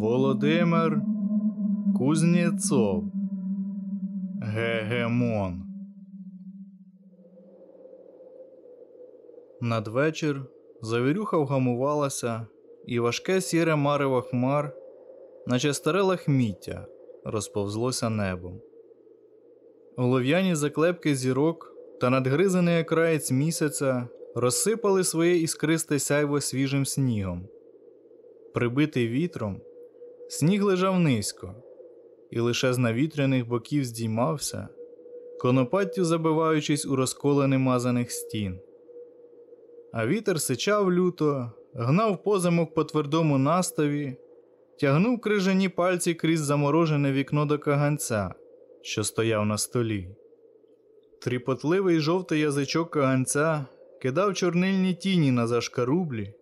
Володимир Кузнєцов. Гегемон. Надвечір завірюха вгамувалася, і важке сіре марево хмар, наче старе лахміття, розповзлося небом. Олов'яні заклепки зірок та надгризаний краєць місяця розсипали своє іскристе сяйво свіжим снігом. Прибитий вітром, сніг лежав низько, і лише з навітряних боків здіймався, конопаттю забиваючись у розколений мазаних стін. А вітер сичав люто, гнав позамок по твердому наставі, тягнув крижані пальці крізь заморожене вікно до каганця, що стояв на столі. Тріпотливий жовтий язичок каганця кидав чорнильні тіні на зашкарублі,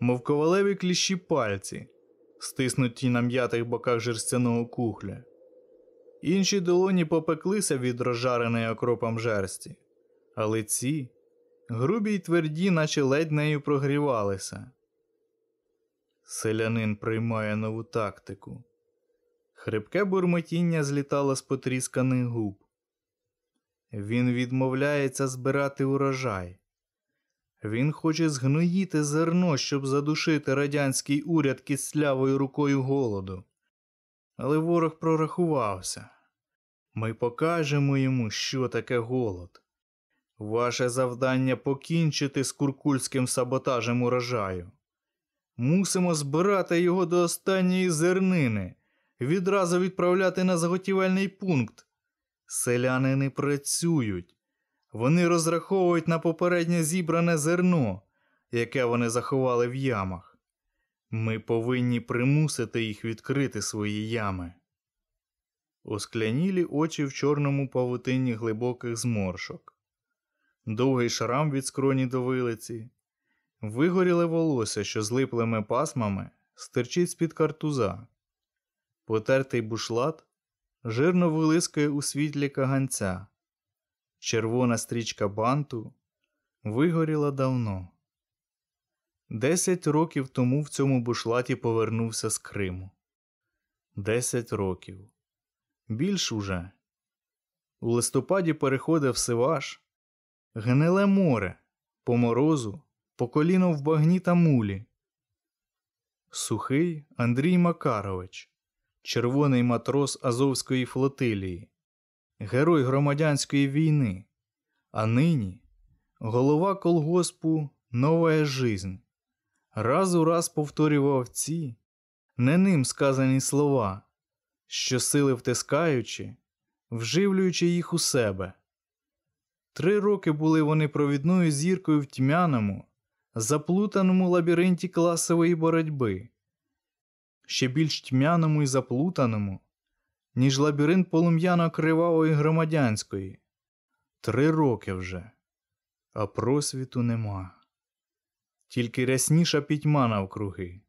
мов ковалеві кліщі пальці, стиснуті на м'ятих боках жерстяного кухля. Інші долоні попеклися від розжареної окропом жерсті, але ці, грубі й тверді, наче ледь нею прогрівалися. Селянин приймає нову тактику. Хрипке бурмотіння злітало з потрісканих губ. Він відмовляється збирати урожай. Він хоче згноїти зерно, щоб задушити радянський уряд кислявою рукою голоду. Але ворог прорахувався. Ми покажемо йому, що таке голод. Ваше завдання покінчити з куркульським саботажем урожаю. Мусимо збирати його до останньої зернини, відразу відправляти на заготівельний пункт. Селяни не працюють. Вони розраховують на попереднє зібране зерно, яке вони заховали в ямах. Ми повинні примусити їх відкрити свої ями. Осклянілі очі в чорному павутинні глибоких зморшок, довгий шрам від скроні до вилиці, вигоріле волосся, що злиплими пасмами стирчить з-під картуза, потертий бушлат жирно вилискає у світлі каганця. Червона стрічка банту вигоріла давно. Десять років тому в цьому бушлаті повернувся з Криму. Десять років. Більш уже. У листопаді переходив Сиваш, гниле море, по морозу, по коліно в багні та мулі. Сухий Андрій Макарович, червоний матрос Азовської флотилії, герой громадянської війни, а нині голова колгоспу Нова жизнь. Раз у раз повторював ці, не ним сказані слова, що сили втискаючи, вживлюючи їх у себе. Три роки були вони провідною зіркою в тьмяному, заплутаному лабіринті класової боротьби, ще більш тьмяному і заплутаному, ніж лабіринт полум'яно кривавої громадянської. Три роки вже, а просвіту нема. Тільки рясніша пітьма навкруги.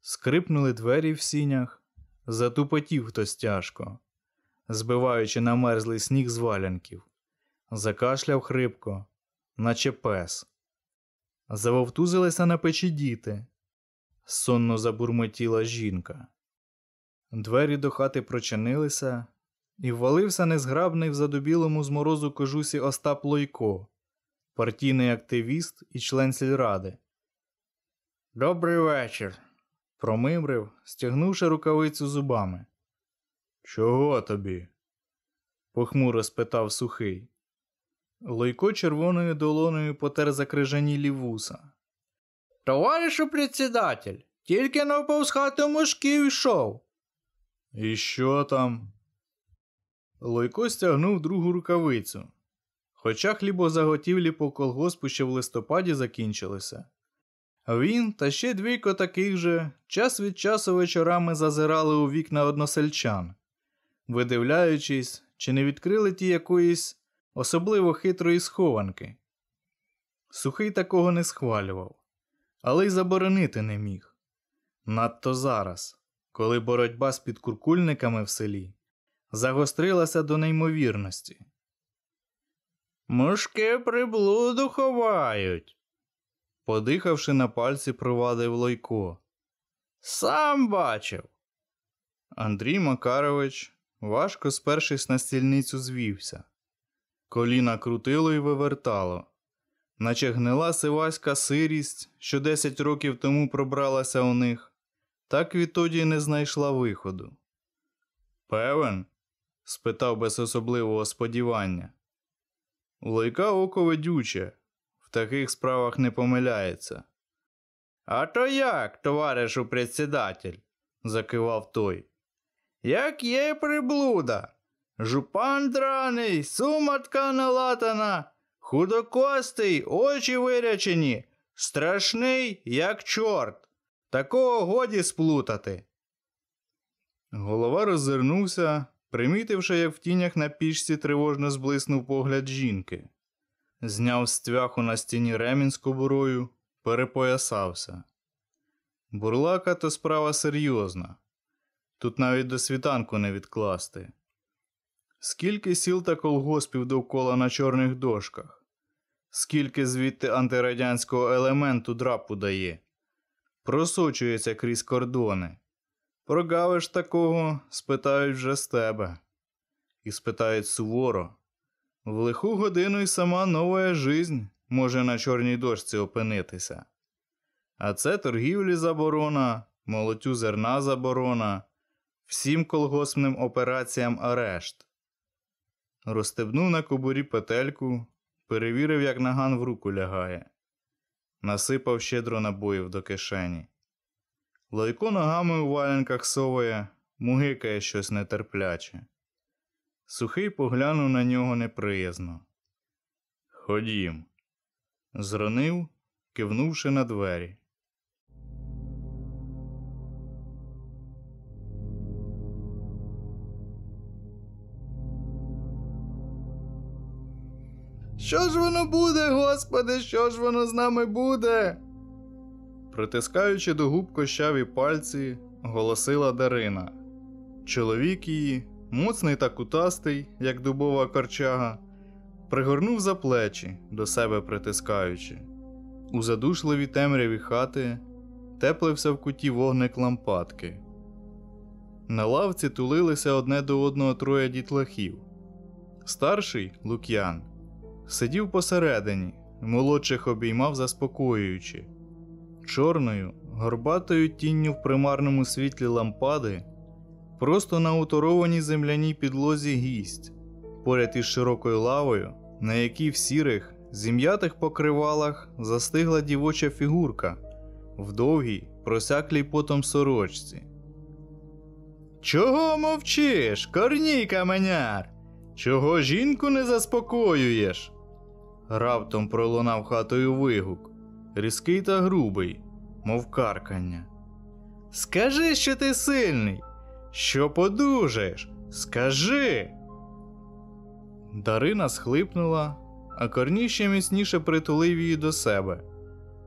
Скрипнули двері в сінях, затупотів хтось тяжко, збиваючи намерзлий сніг з валянків, закашляв хрипко, наче пес. Завовтузилися на печі діти, сонно забурмотіла жінка. Двері до хати прочинилися, і ввалився незграбний в задубілому з морозу кожусі Остап Лойко, партійний активіст і член сільради. Добрий вечір, промимрив, стягнувши рукавицю зубами. Чого тобі? похмуро спитав сухий. Лойко червоною долоною потер закрижанілі вуса. Товаришу председатель, тільки на повз хату мушків йшов. І що там? Лойко стягнув другу рукавицю. Хоча хлібозаготівлі по колгоспу ще в листопаді закінчилися. Він та ще двійко таких же час від часу вечорами зазирали у вікна односельчан, видивляючись, чи не відкрили ті якоїсь особливо хитрої схованки. Сухий такого не схвалював, але й заборонити не міг. Надто зараз, коли боротьба з підкуркульниками в селі загострилася до неймовірності. Мушки приблуду ховають. Подихавши на пальці, провадив Лойко. Сам бачив. Андрій Макарович, важко спершись на стільницю, звівся. Коліна крутило і вивертало, наче гнила сиваська сирість, що десять років тому пробралася у них, так відтоді й не знайшла виходу. Певен? спитав без особливого сподівання. Лайка око ведюче, в таких справах не помиляється, А то як, товаришу председатель? закивав той. Як є приблуда. Жупан драний, суматка налатана, худокостий, очі вирячені, страшний, як чорт. Такого годі сплутати. Голова роззирнувся, примітивши, як в тінях на пічці тривожно зблиснув погляд жінки. Зняв з цвяху на стіні ремінь з кобурою, перепоясався. Бурлака то справа серйозна. Тут навіть до світанку не відкласти. Скільки сіл та колгоспів довкола на чорних дошках, скільки звідти антирадянського елементу драпу дає, просочується крізь кордони. Прогавиш такого, спитають вже з тебе. І спитають суворо. В лиху годину й сама нова жизнь може на чорній дошці опинитися. А це торгівлі заборона, молотю зерна заборона, всім колгоспним операціям арешт. Розстебнув на кобурі петельку, перевірив, як наган в руку лягає, насипав щедро набоїв до кишені. Лайко ногами у валенках соває, мугикає щось нетерпляче. Сухий поглянув на нього неприязно. Ходім. Зронив, кивнувши на двері. Що ж воно буде, господи, що ж воно з нами буде? Притискаючи до губ кощаві пальці, голосила Дарина. Чоловік її, моцний та кутастий, як дубова корчага, пригорнув за плечі, до себе притискаючи. У задушливій темряві хати теплився в куті вогник лампадки. На лавці тулилися одне до одного троє дітлахів. Старший Лук'ян сидів посередині, молодших обіймав заспокоюючи. Чорною, горбатою тінню в примарному світлі лампади, просто на уторованій земляній підлозі гість, поряд із широкою лавою, на якій в сірих, зім'ятих покривалах застигла дівоча фігурка в довгій, просяклій потом сорочці. Чого мовчиш, корній каменяр? Чого жінку не заспокоюєш? Раптом пролунав хатою вигук, різкий та грубий, мов каркання. Скажи, що ти сильний, що подужаєш, скажи. Дарина схлипнула, а корній ще міцніше притулив її до себе,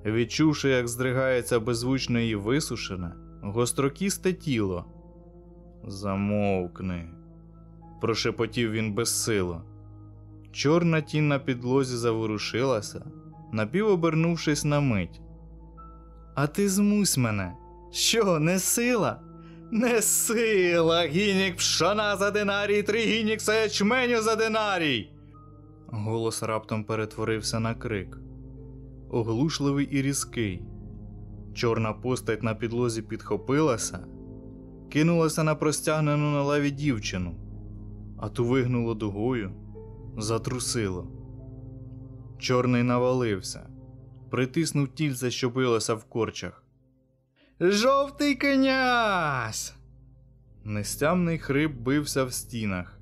відчувши, як здригається беззвучно її висушене, гострокісте тіло. Замовкни, прошепотів він безсило. Чорна тінь на підлозі заворушилася, напівобернувшись на мить. А ти змусь мене. Що, не сила? Не сила, гінік пшона за динарій, три гінікса ячменю за динарій. Голос раптом перетворився на крик. Оглушливий і різкий. Чорна постать на підлозі підхопилася, кинулася на простягнену на лаві дівчину, а ту вигнуло дугою, затрусило. Чорний навалився, притиснув тільце, що билося в корчах. Жовтий князь! Нестямний хрип бився в стінах,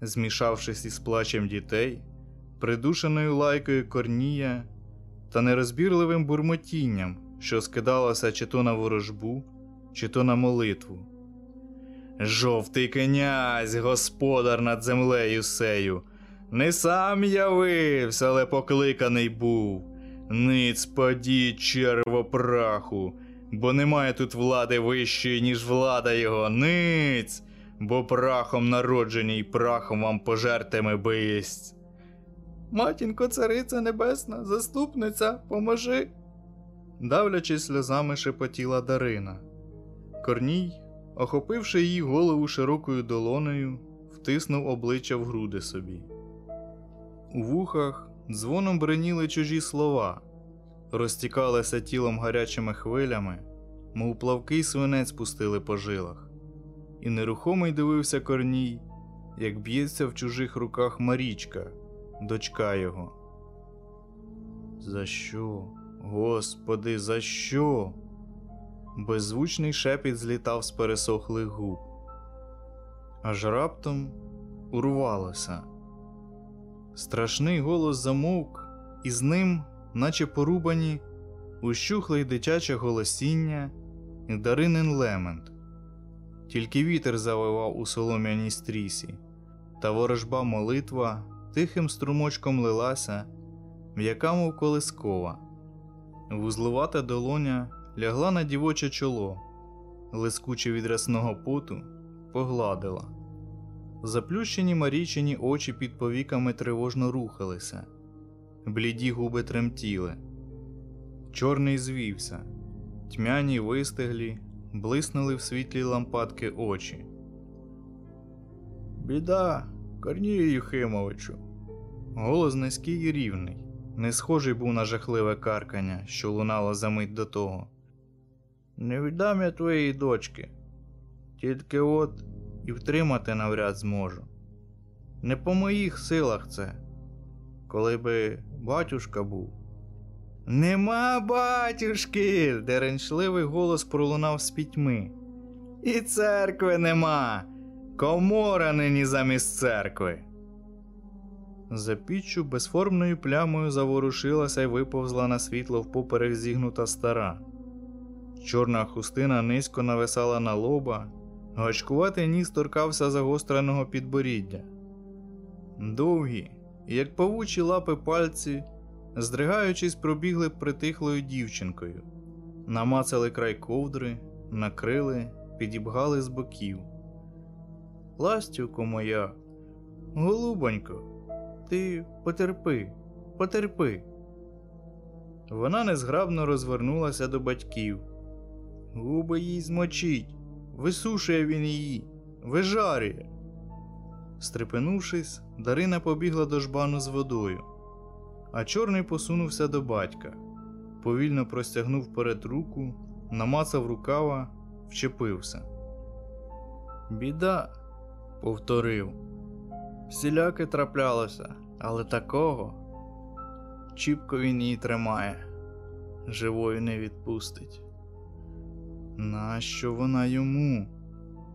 змішавшись із плачем дітей, придушеною лайкою корнія та нерозбірливим бурмотінням, що скидалося чи то на ворожбу, чи то на молитву. Жовтий князь, господар над землею сею, не сам явився, але покликаний був. Ниць падіть черво праху, бо немає тут влади вищої, ніж влада його, ниць, бо прахом народжені й прахом вам пожертиме бисть. Матінко, цариця небесна, заступниця, поможи. Давлячись сльозами шепотіла Дарина. Корній, охопивши її голову широкою долонею, втиснув обличчя в груди собі. У вухах дзвоном бреніли чужі слова, розтікалися тілом гарячими хвилями, мов плавкий свинець пустили по жилах, і нерухомий дивився корній, як б'ється в чужих руках Марічка, дочка його. За що? Господи, за що? Беззвучний шепіт злітав з пересохлих губ. Аж раптом урвалося. Страшний голос замовк, і з ним, наче порубані, ущухле й дитяче голосіння і даринин лемент. Тільки вітер завивав у солом'яній стрісі, та ворожба молитва тихим струмочком лилася, м'яка мов колискова. Вузлувата долоня лягла на дівоче чоло, лискуче від рясного поту, погладила. Заплющені Марічині очі під повіками тривожно рухалися, бліді губи тремтіли. Чорний звівся, тьмяні вистиглі, блиснули в світлі лампадки очі. Біда, Корнію Юхимовичу. Голос низький і рівний, не схожий був на жахливе каркання, що лунало за мить до того. Не віддам я твоєї дочки, тільки от і втримати навряд зможу. Не по моїх силах це, коли би батюшка був. Нема батюшки. деренчливий голос пролунав з пітьми. І церкви нема. Комора нині замість церкви. За піччю безформною плямою заворушилася й виповзла на світло впоперек зігнута стара. Чорна хустина низько нависала на лоба, гачкуватий ніс торкався загостреного підборіддя. Довгі, як павучі лапи пальці, здригаючись, пробігли притихлою дівчинкою, намацали край ковдри, накрили, підібгали з боків. Ластівко моя, голубонько, ти потерпи, потерпи. Вона незграбно розвернулася до батьків. Губи їй змочить, висушує він її, вижарює. Стрепенувшись, Дарина побігла до жбану з водою, а чорний посунувся до батька, повільно простягнув перед руку, намацав рукава, вчепився. Біда, повторив. Всіляки траплялося, але такого. Чіпко він її тримає, живою не відпустить. Нащо вона йому?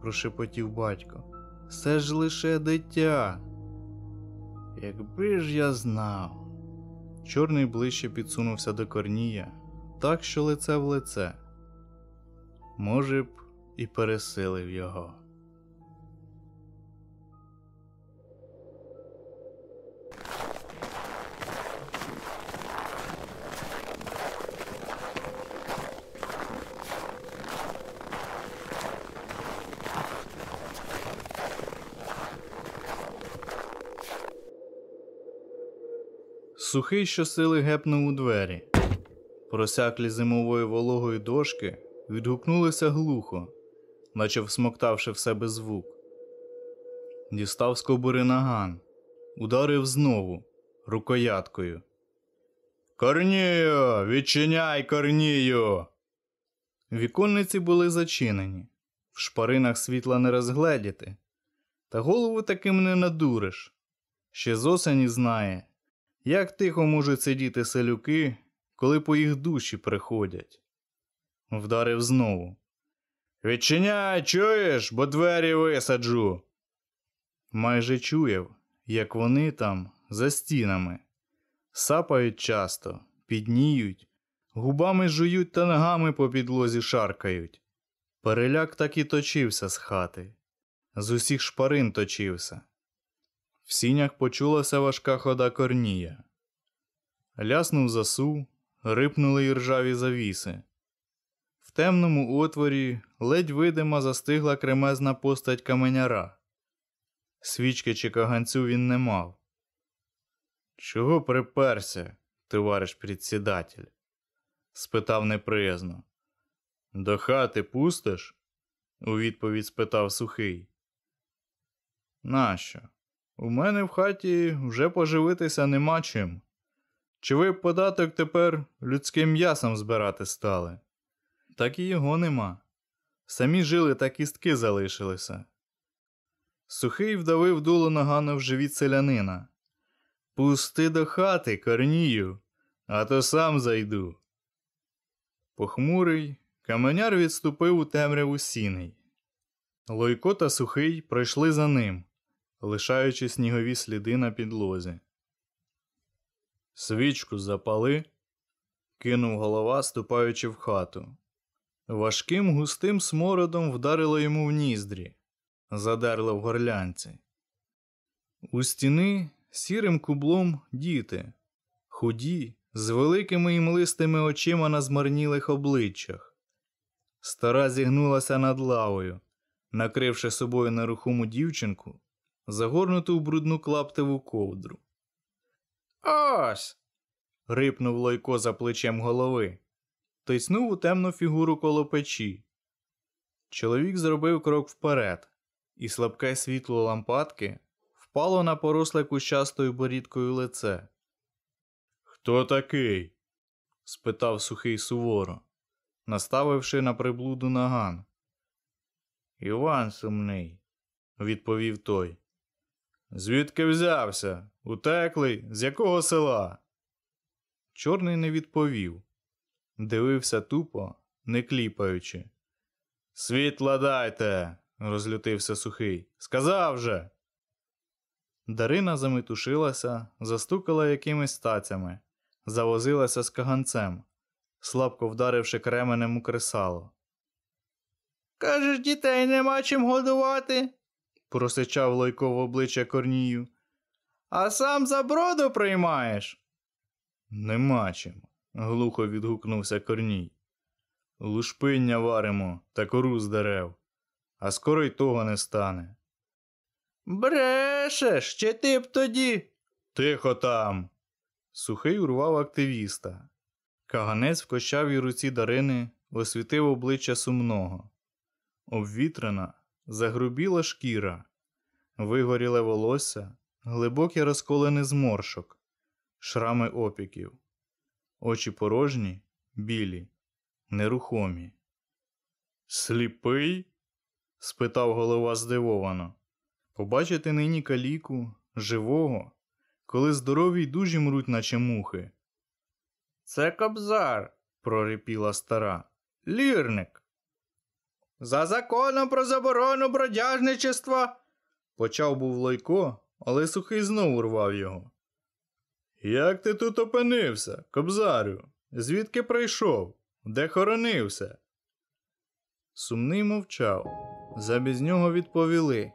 прошепотів батько. Це ж лише дитя. Якби ж я знав. Чорний ближче підсунувся до корнія, так що лице в лице. Може б, і пересилив його. Сухий щосили гепнув у двері. Просяклі зимовою вологою дошки відгукнулися глухо, наче всмоктавши в себе звук. Дістав з кобури наган, ударив знову рукояткою. Корнію, відчиняй корнію. Віконниці були зачинені, в шпаринах світла не розгледіти, та голову таким не надуриш. Ще з осені знає, як тихо можуть сидіти селюки, коли по їх душі приходять. Вдарив знову. Відчиняй, чуєш, бо двері висаджу. Майже чуєв, як вони там, за стінами, сапають часто, підніють, губами жують та ногами по підлозі шаркають. Переляк так і точився з хати, з усіх шпарин точився. В сінях почулася важка хода корнія. Ляснув засув, рипнули й ржаві завіси. В темному отворі ледь видима застигла кремезна постать каменяра. Свічки чи каганцю він не мав. Чого приперся, товариш председатель? спитав неприязно. До хати пустиш? у відповідь спитав сухий. Нащо? У мене в хаті вже поживитися нема чим. Чи ви податок тепер людським м'ясом збирати стали? Так і його нема. Самі жили та кістки залишилися. Сухий вдавив дуло нагано в живіт селянина. Пусти до хати, корнію, а то сам зайду. Похмурий, каменяр відступив у темряву сіней. Лойко та сухий пройшли за ним, лишаючи снігові сліди на підлозі. Свічку запали, кинув голова, ступаючи в хату. Важким густим смородом вдарило йому в ніздрі, задерло в горлянці. У стіни сірим кублом діти, худі, з великими і млистими очима на змарнілих обличчях. Стара зігнулася над лавою, накривши собою нерухому дівчинку, загорнуту в брудну клаптеву ковдру. Ось. Рипнув Лойко за плечем голови, тиснув у темну фігуру коло печі. Чоловік зробив крок вперед, і слабке світло лампадки впало на поросле кущастою борідкою лице. Хто такий? спитав сухий суворо, наставивши на приблуду наган. Іван сумний, відповів той. Звідки взявся? Утеклий? З якого села? Чорний не відповів. Дивився тупо, не кліпаючи. Світла дайте, розлютився сухий. Сказав же. Дарина заметушилася, застукала якимись стацями, завозилася з каганцем, слабко вдаривши кременем у кресало. Кажеш, дітей нема чим годувати, Просичав Лойко в обличчя Корнію. а сам за броду приймаєш. Нема чим, глухо відгукнувся Корній. Лушпиння варимо та кору з дерев, а скоро й того не стане. Брешеш, чи ти б тоді. Тихо там. Сухий урвав активіста. Каганець в кощавій руці Дарини освітив обличчя сумного. Обвітрена, загрубіла шкіра, вигоріле волосся, глибоке розколене зморшок, шрами опіків, очі порожні, білі, нерухомі. Сліпий? спитав голова здивовано. Побачити нині каліку, живого, коли здорові й дужі мруть, наче мухи. Це кобзар, прорипіла стара. лірник. За законом про заборону бродяжничества. Почав був Лойко, але сухий знову рвав його. Як ти тут опинився, кобзарю? Звідки прийшов? Де хоронився? Сумний мовчав. Замість нього відповіли.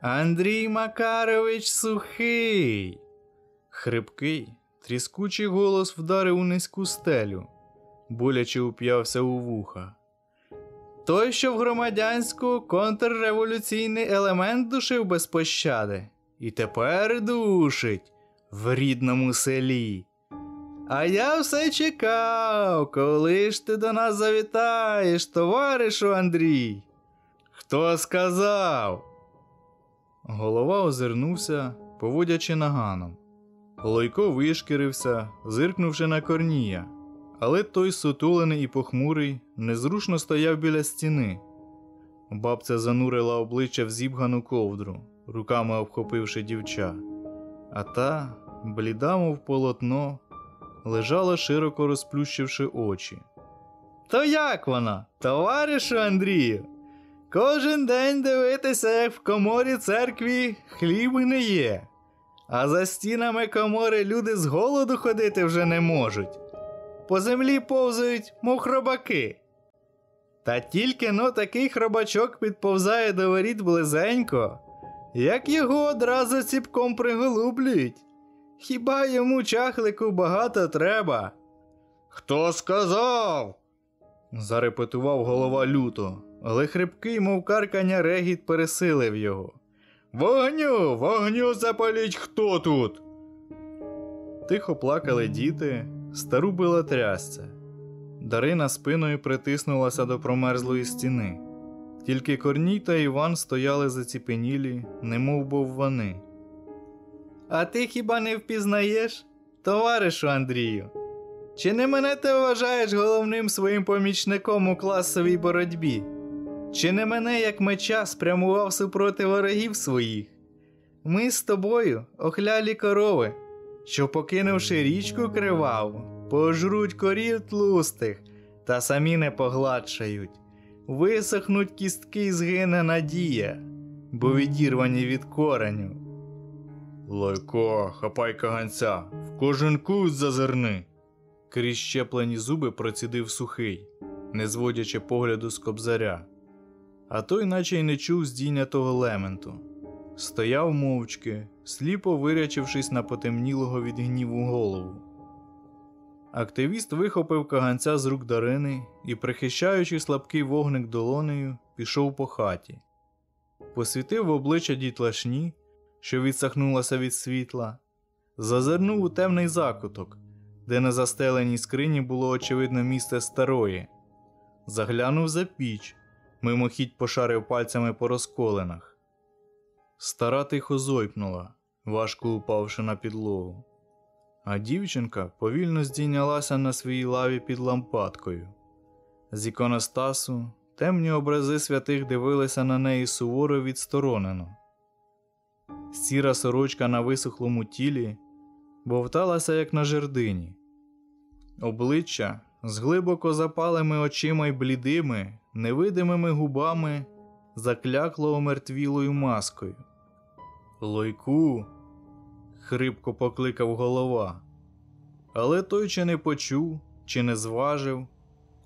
Андрій Макарович сухий. Хрипкий, тріскучий голос вдарив у низьку стелю, боляче уп'явся у вуха. Той, що в громадянську контрреволюційний елемент душив без пощади, і тепер душить в рідному селі. А я все чекав, коли ж ти до нас завітаєш, товаришу Андрій. Хто сказав? Голова озирнувся, поводячи наганом. Лойко вишкірився, зиркнувши на корнія, але той сутулений і похмурий незрушно стояв біля стіни. Бабця занурила обличчя в зібгану ковдру, руками обхопивши дівча, а та, бліда, мов полотно, лежала широко розплющивши очі. То як вона, товаришу Андрію? Кожен день дивитися, як в коморі церкві хліб гниє, а за стінами комори люди з голоду ходити вже не можуть. По землі повзають, мов хробаки. Та тільки но такий хробачок підповзає до воріт близенько, як його одразу ціпком приголублюють. Хіба йому чахлику багато треба? Хто сказав? зарепетував голова люто, але хрипкий, мов каркання регіт пересилив його. Вогню, вогню запаліть хто тут? Тихо плакали діти, стару била трясця. Дарина спиною притиснулася до промерзлої стіни. Тільки Корній та Іван стояли заціпенілі, немов боввани. А ти хіба не впізнаєш, товаришу Андрію? Чи не мене ти вважаєш головним своїм помічником у класовій боротьбі? Чи не мене, як меча, спрямував супроти ворогів своїх? Ми з тобою, охлялі корови, що, покинувши річку криваву, пожруть корів тлустих та самі не погладшають. Висохнуть кістки і згине надія, бо відірвані від кореню. Лойко, хапай каганця, в кожен кут зазирни. Крізь щеплені зуби процідив сухий, не зводячи погляду з кобзаря. А той, наче й не чув здійнятого лементу. Стояв мовчки, сліпо вирячившись на потемнілого від гніву голову. Активіст вихопив каганця з рук Дарини і, прихищаючи слабкий вогник долонею, пішов по хаті. Посвітив в обличчя дітлашні, що відсахнулася від світла, зазирнув у темний закуток, де на застеленій скрині було очевидно місце старої, заглянув за піч, мимохідь пошарив пальцями по розколинах. Стара тихо зойкнула, важко упавши на підлогу. А дівчинка повільно здійнялася на своїй лаві під лампадкою. З іконостасу темні образи святих дивилися на неї суворо відсторонено. Сіра сорочка на висохлому тілі бовталася, як на жердині. Обличчя з глибоко запалими очима й блідими, невидимими губами заклякло омертвілою маскою. Лойку. хрипко покликав голова. Але той чи не почув, чи не зважив,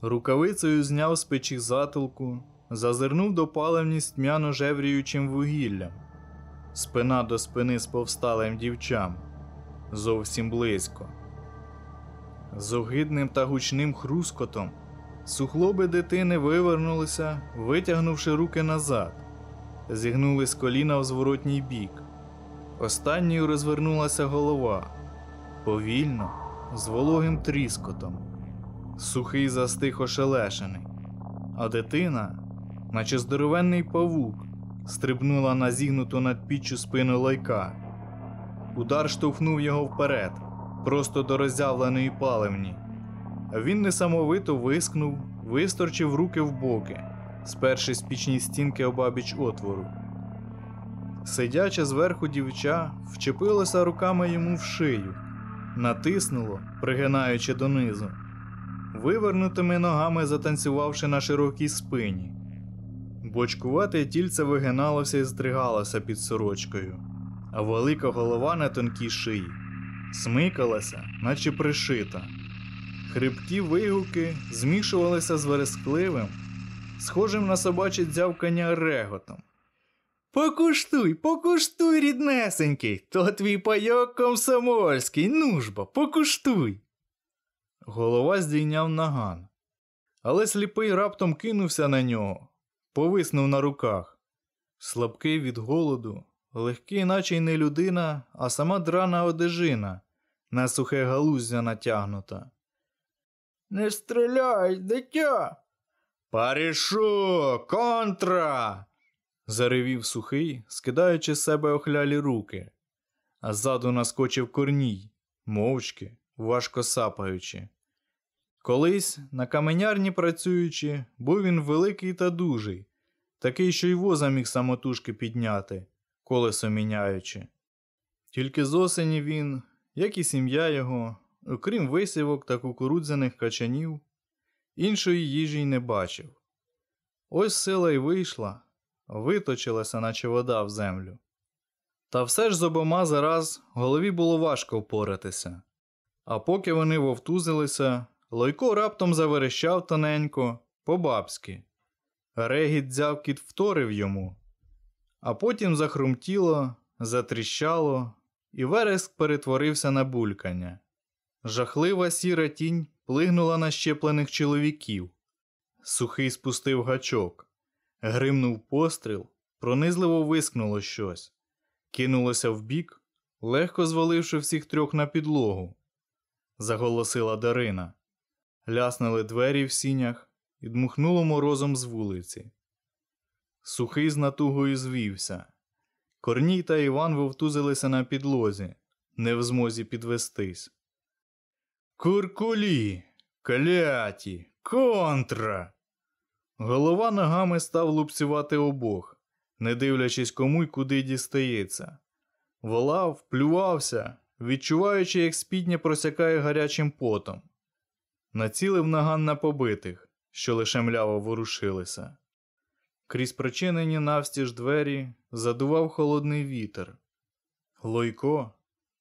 рукавицею зняв з печі затилку, зазирнув до паливність тьмяно жевріючим вугіллям, спина до спини з повсталим дівчам, зовсім близько. З огидним та гучним хрускотом сухлоби дитини вивернулися, витягнувши руки назад, зігнули з коліна в зворотній бік. Останньою розвернулася голова повільно, з вологим тріскотом. Сухий застиг ошелешений, а дитина, наче здоровенний павук, стрибнула на зігнуту над піччю спину лайка. Удар штовхнув його вперед, просто до роззявленої паливні. Він несамовито вискнув, висторчив руки в боки, спершись пічні стінки обабіч отвору. Сидяче зверху дівча вчепилося руками йому в шию, натиснуло, пригинаючи донизу, вивернутими ногами затанцювавши на широкій спині. Бочкувате тільце вигиналося і здригалося під сорочкою, а велика голова на тонкій шиї смикалася, наче пришита. Хрипкі вигуки змішувалися з верескливим, схожим на собаче дзявкання реготом. Покуштуй, покуштуй, ріднесенький, то твій пайок комсомольський, ну ж бо, покуштуй. Голова здійняв наган, але сліпий раптом кинувся на нього, повиснув на руках. Слабкий від голоду, легкий, наче й не людина, а сама драна одежина, на сухе галуздя натягнута. Не стріляй, дитя. Парішу, контра. заревів сухий, скидаючи з себе охлялі руки, а ззаду наскочив корній, мовчки, важко сапаючи. Колись, на каменярні працюючи, був він великий та дужий, такий, що й воза міг самотужки підняти, колесо міняючи. Тільки з осені він, як і сім'я його, окрім висівок та кукурудзяних качанів, іншої їжі й не бачив. Ось сила й вийшла, виточилася, наче вода в землю. Та все ж з обома зараз голові було важко впоратися. А поки вони вовтузилися, Лойко раптом заверещав тоненько, по-бабськи. Регіт дзявкіт вторив йому, а потім захрумтіло, затріщало, і вереск перетворився на булькання. Жахлива сіра тінь плигнула на щеплених чоловіків. Сухий спустив гачок, гримнув постріл, пронизливо вискнуло щось, кинулося вбік, легко зваливши всіх трьох на підлогу. Заголосила Дарина. Ляснули двері в сінях і дмухнуло морозом з вулиці. Сухий з натугою звівся. Корній та Іван вовтузилися на підлозі, не в змозі підвестись. Куркулі, кляті, контра. Голова ногами став лупцювати обох, не дивлячись кому й куди дістається. Волав, плювався, відчуваючи, як спідня просякає гарячим потом. Націлив наган на побитих, що лише мляво ворушилися. Крізь причинені навстіж двері задував холодний вітер. Лойко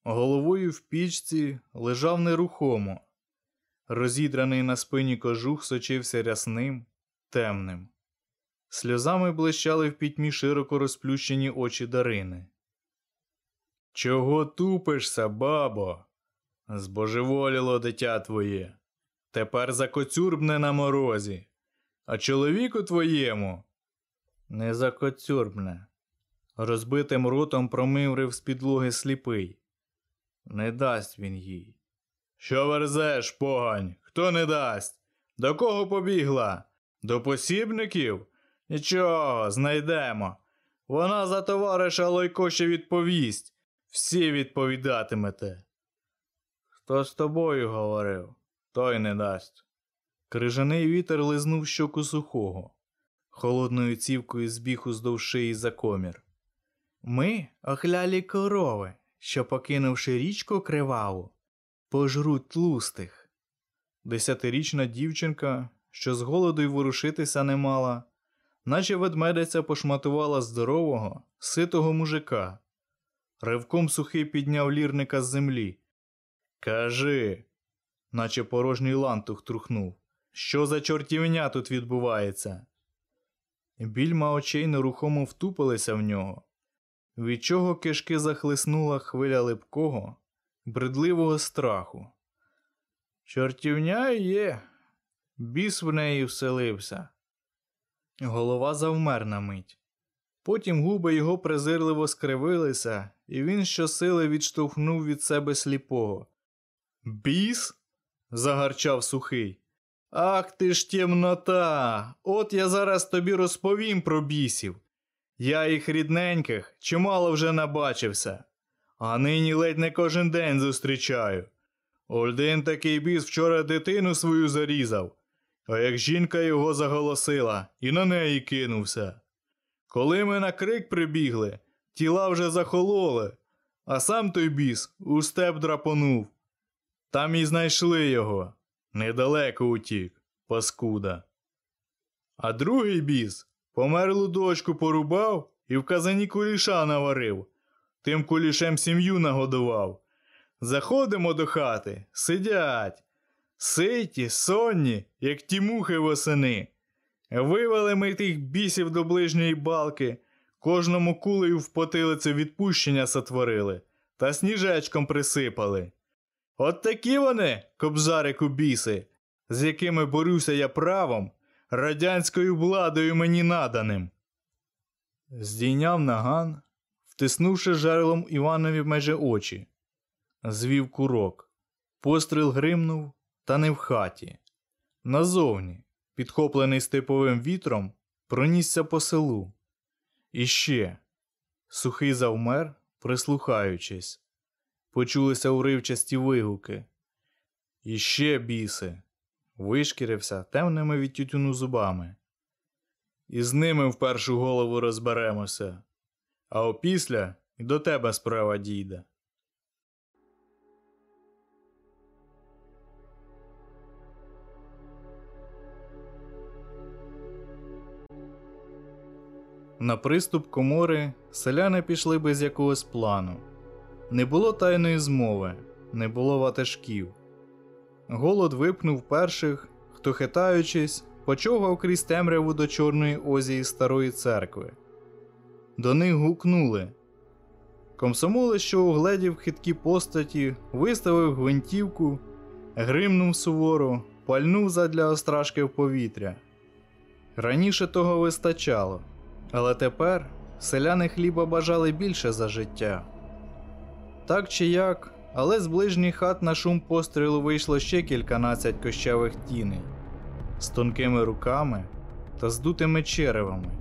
головою в пічці лежав нерухомо. Розідраний на спині кожух сочився рясним, темним. Сльозами блищали в пітьмі широко розплющені очі Дарини. Чого тупишся, бабо? Збожеволіло дитя твоє. Тепер закоцюрбне на морозі. А чоловіку твоєму не закоцюрбне. Розбитим ротом промиврив з підлоги сліпий. Не дасть він їй. Що верзеш, погань? Хто не дасть? До кого побігла? До посібників? Нічого, знайдемо. Вона за товариша Лойко ще відповість. Всі відповідатимете. Хто з тобою говорив, той не дасть. Крижаний вітер лизнув щоку сухого холодною цівкою збіг уздовж шиї за комір. Ми охлялі корови, що, покинувши річку криваву, пожруть тлустих. Десятирічна дівчинка, що з голоду й ворушитися не мала, наче ведмедиця пошматувала здорового, ситого мужика. Ривком сухий підняв лірника з землі. Кажи, наче порожній лантух трухнув. Що за чортівня тут відбувається? Більма очей нерухомо втупилися в нього, від чого кишки захлиснула хвиля липкого, бредливого страху. Чортівня є, біс в неї вселився. Голова завмер на мить. Потім губи його презирливо скривилися, і він щосили відштовхнув від себе сліпого. Біс? загарчав сухий. Ах ти ж темнота! От я зараз тобі розповім про бісів. Я їх рідненьких чимало вже набачився, а нині ледь не кожен день зустрічаю. Один такий біс вчора дитину свою зарізав, а як жінка його заголосила і на неї кинувся. Коли ми на крик прибігли, тіла вже захололи, а сам той біс у степ драпонув. Там і знайшли його. Недалеко утік, паскуда. А другий біс померлу дочку порубав і в казані куліша наварив, тим кулішем сім'ю нагодував. Заходимо до хати, сидять, ситі, сонні, як ті мухи восени. Вивели ми тих бісів до ближньої балки, кожному кулею в потилицю відпущення сотворили та сніжечком присипали. От такі вони, кобзарику біси, з якими борюся я правом, радянською владою мені наданим. Здійняв наган, втиснувши жерлом Іванові майже очі, звів курок. Постріл гримнув, та не в хаті. Назовні, підхоплений степовим вітром, пронісся по селу. І ще сухий завмер, прислухаючись почулися уривчасті вигуки. Іще біси, вишкірився темними від тютюну зубами. І з ними в першу голову розберемося, а опісля і до тебе справа дійде. На приступ комори селяни пішли без якогось плану. Не було тайної змови, не було ватажків. Голод випнув перших, хто, хитаючись, почовгав крізь темряву до Чорної озії старої церкви. До них гукнули. Комсомоли, що угледів хиткі постаті, виставив гвинтівку, гримнув суворо, пальнув задля острашки в повітря. Раніше того вистачало, але тепер селяни хліба бажали більше за життя. Так чи як, але з ближніх хат на шум пострілу вийшло ще кільканадцять кощавих тіней з тонкими руками та здутими черевами.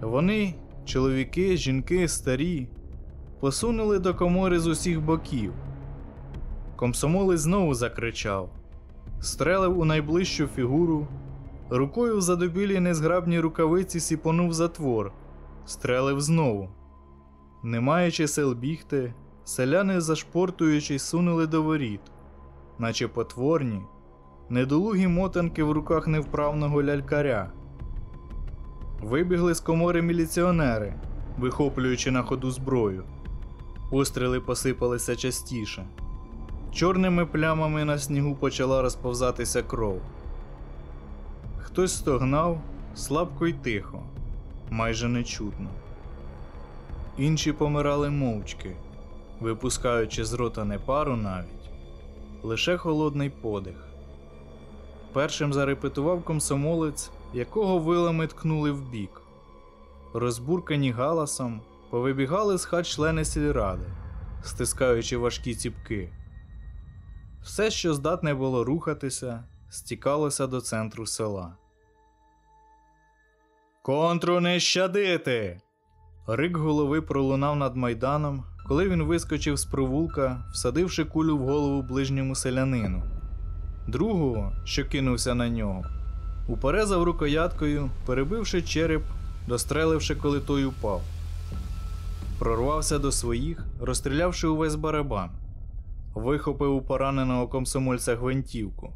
Вони, чоловіки, жінки, старі, посунули до комори з усіх боків. Комсомолець знову закричав, стрелив у найближчу фігуру, рукою в задобілі незграбні рукавиці сіпонув затвор, стрелив знову. Не маючи сил бігти, селяни, зашпортуючись, сунули до воріт, наче потворні, недолугі мотанки в руках невправного лялькаря. Вибігли з комори міліціонери, вихоплюючи на ходу зброю. Постріли посипалися частіше. Чорними плямами на снігу почала розповзатися кров. Хтось стогнав слабко й тихо, майже нечутно. Інші помирали мовчки, випускаючи з рота не пару навіть, лише холодний подих. Першим зарепетував комсомолець, якого вилами ткнули в бік. Розбуркані галасом, повибігали з хат члени сільради, стискаючи важкі ціпки. Все, що здатне було рухатися, стікалося до центру села. Контру не щадити! Рик голови пролунав над майданом, коли він вискочив з провулка, всадивши кулю в голову ближньому селянину. Другого, що кинувся на нього, уперезав рукояткою, перебивши череп, достреливши, коли той упав. Прорвався до своїх, розстрілявши увесь барабан. Вихопив у пораненого комсомольця гвинтівку.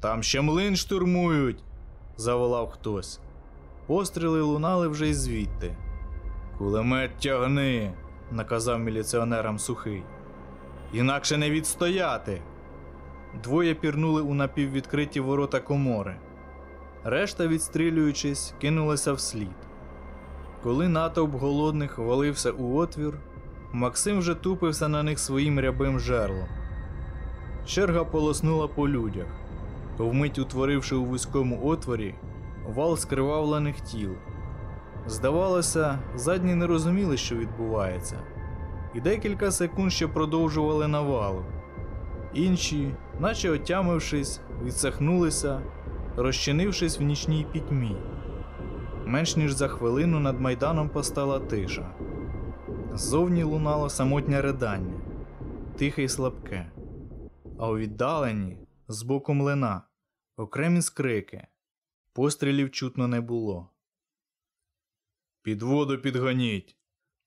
Там ще млин штурмують. заволав хтось. Постріли лунали вже й звідти. Кулемет тягни, наказав міліціонерам сухий. Інакше не відстояти. Двоє пірнули у напіввідкриті ворота комори. Решта, відстрілюючись, кинулася вслід. Коли натовп голодних валився у отвір, Максим вже тупився на них своїм рябим жерлом. Черга полоснула по людях, вмить утворивши у вузькому отворі вал скривавлених тіл. Здавалося, задні не розуміли, що відбувається, і декілька секунд ще продовжували навалу. Інші, наче отямившись, відсахнулися, розчинившись в нічній пітьмі. Менш ніж за хвилину над майданом постала тиша. Ззовні лунало самотнє ридання, тихе й слабке, а у віддаленні, з боку млина, окремі скрики, пострілів чутно не було. Під воду підгоніть.